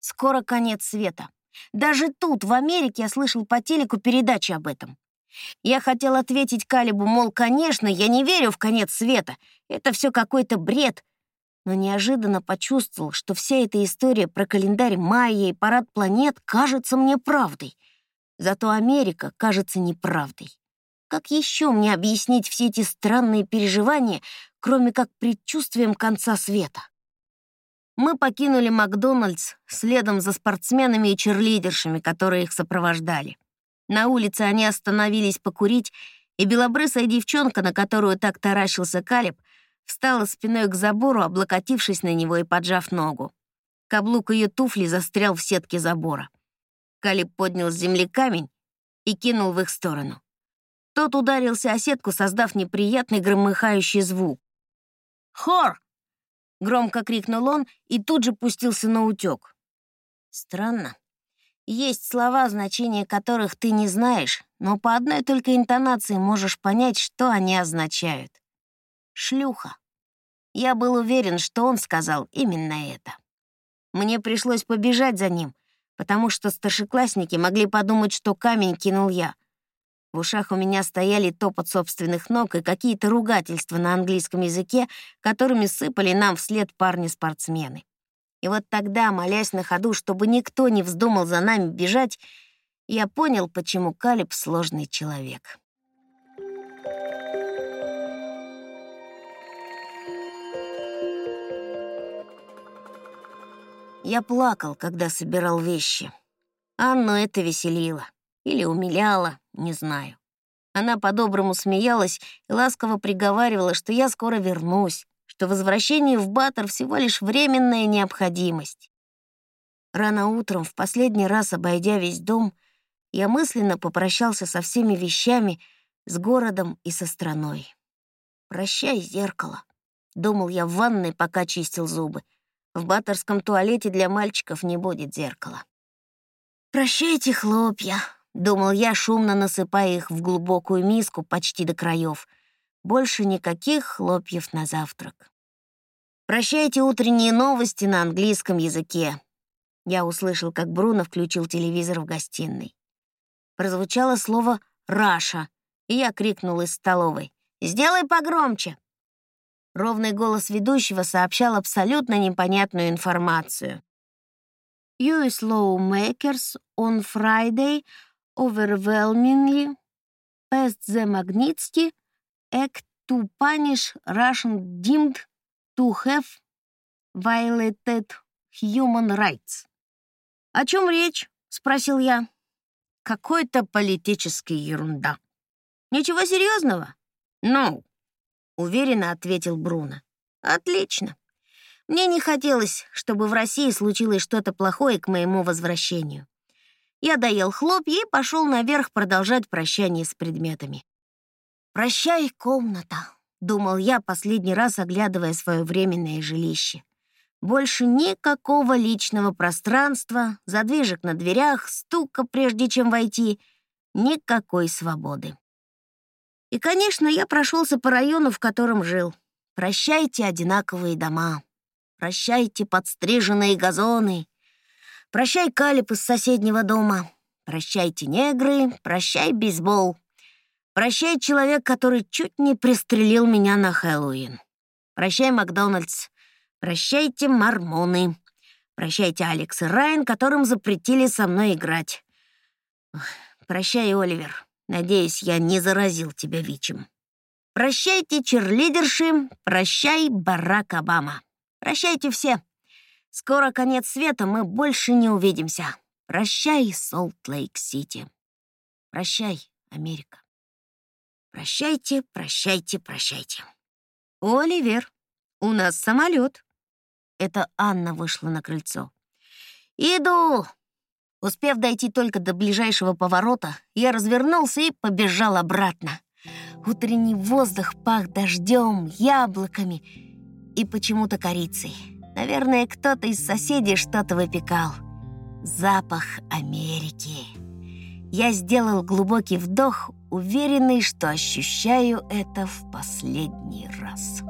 Скоро конец света. Даже тут, в Америке, я слышал по телеку передачи об этом. Я хотел ответить Калибу, мол, конечно, я не верю в конец света. Это все какой-то бред. Но неожиданно почувствовал, что вся эта история про календарь майя и парад планет кажется мне правдой. Зато Америка кажется неправдой. Как еще мне объяснить все эти странные переживания, кроме как предчувствием конца света? Мы покинули Макдональдс следом за спортсменами и черлидершами, которые их сопровождали. На улице они остановились покурить, и белобрысая девчонка, на которую так таращился Калиб, встала спиной к забору, облокотившись на него и поджав ногу. Каблук ее туфли застрял в сетке забора. Калиб поднял с земли камень и кинул в их сторону. Тот ударился о сетку, создав неприятный громыхающий звук. «Хор!» — громко крикнул он и тут же пустился на утёк. Странно. Есть слова, значения которых ты не знаешь, но по одной только интонации можешь понять, что они означают. Шлюха. Я был уверен, что он сказал именно это. Мне пришлось побежать за ним, потому что старшеклассники могли подумать, что камень кинул я — в ушах у меня стояли топот собственных ног и какие-то ругательства на английском языке, которыми сыпали нам вслед парни-спортсмены. И вот тогда, молясь на ходу, чтобы никто не вздумал за нами бежать, я понял, почему Калиб — сложный человек. Я плакал, когда собирал вещи. Анну это веселило. Или умиляло, не знаю. Она по-доброму смеялась и ласково приговаривала, что я скоро вернусь, что возвращение в Баттер всего лишь временная необходимость. Рано утром, в последний раз обойдя весь дом, я мысленно попрощался со всеми вещами, с городом и со страной. «Прощай, зеркало», — думал я в ванной, пока чистил зубы. В баттерском туалете для мальчиков не будет зеркала. «Прощайте, хлопья», Думал я, шумно насыпая их в глубокую миску почти до краев. Больше никаких хлопьев на завтрак. Прощайте утренние новости на английском языке. Я услышал, как Бруно включил телевизор в гостиной. Прозвучало слово «Раша», и я крикнул из столовой. «Сделай погромче!» Ровный голос ведущего сообщал абсолютно непонятную информацию. US lawmakers on Friday overwhelmingly passed the Magnitsky Act to punish Russian deemed to have violated human rights. «О чем речь?» — спросил я. «Какой-то политическая ерунда». «Ничего серьезного?» «No», — уверенно ответил Бруно. «Отлично. Мне не хотелось, чтобы в России случилось что-то плохое к моему возвращению. Я доел хлопья и пошел наверх продолжать прощание с предметами. «Прощай, комната», — думал я, последний раз оглядывая свое временное жилище. Больше никакого личного пространства, задвижек на дверях, стука, прежде чем войти, никакой свободы. И, конечно, я прошелся по району, в котором жил. Прощайте одинаковые дома, прощайте подстриженные газоны, Прощай, Калип из соседнего дома. Прощайте, негры. Прощай, бейсбол. Прощай, человек, который чуть не пристрелил меня на Хэллоуин. Прощай, Макдональдс. Прощайте, мормоны. Прощайте, Алекс и Райан, которым запретили со мной играть. Прощай, Оливер. Надеюсь, я не заразил тебя ВИЧем. Прощайте, черлидерши. Прощай, Барак Обама. Прощайте все. Скоро конец света, мы больше не увидимся. Прощай, Солт-Лейк-Сити. Прощай, Америка. Прощайте, прощайте, прощайте. Оливер, у нас самолет. Это Анна вышла на крыльцо. Иду. Успев дойти только до ближайшего поворота, я развернулся и побежал обратно. Утренний воздух пах дождем, яблоками и почему-то корицей. Наверное, кто-то из соседей что-то выпекал. Запах Америки. Я сделал глубокий вдох, уверенный, что ощущаю это в последний раз.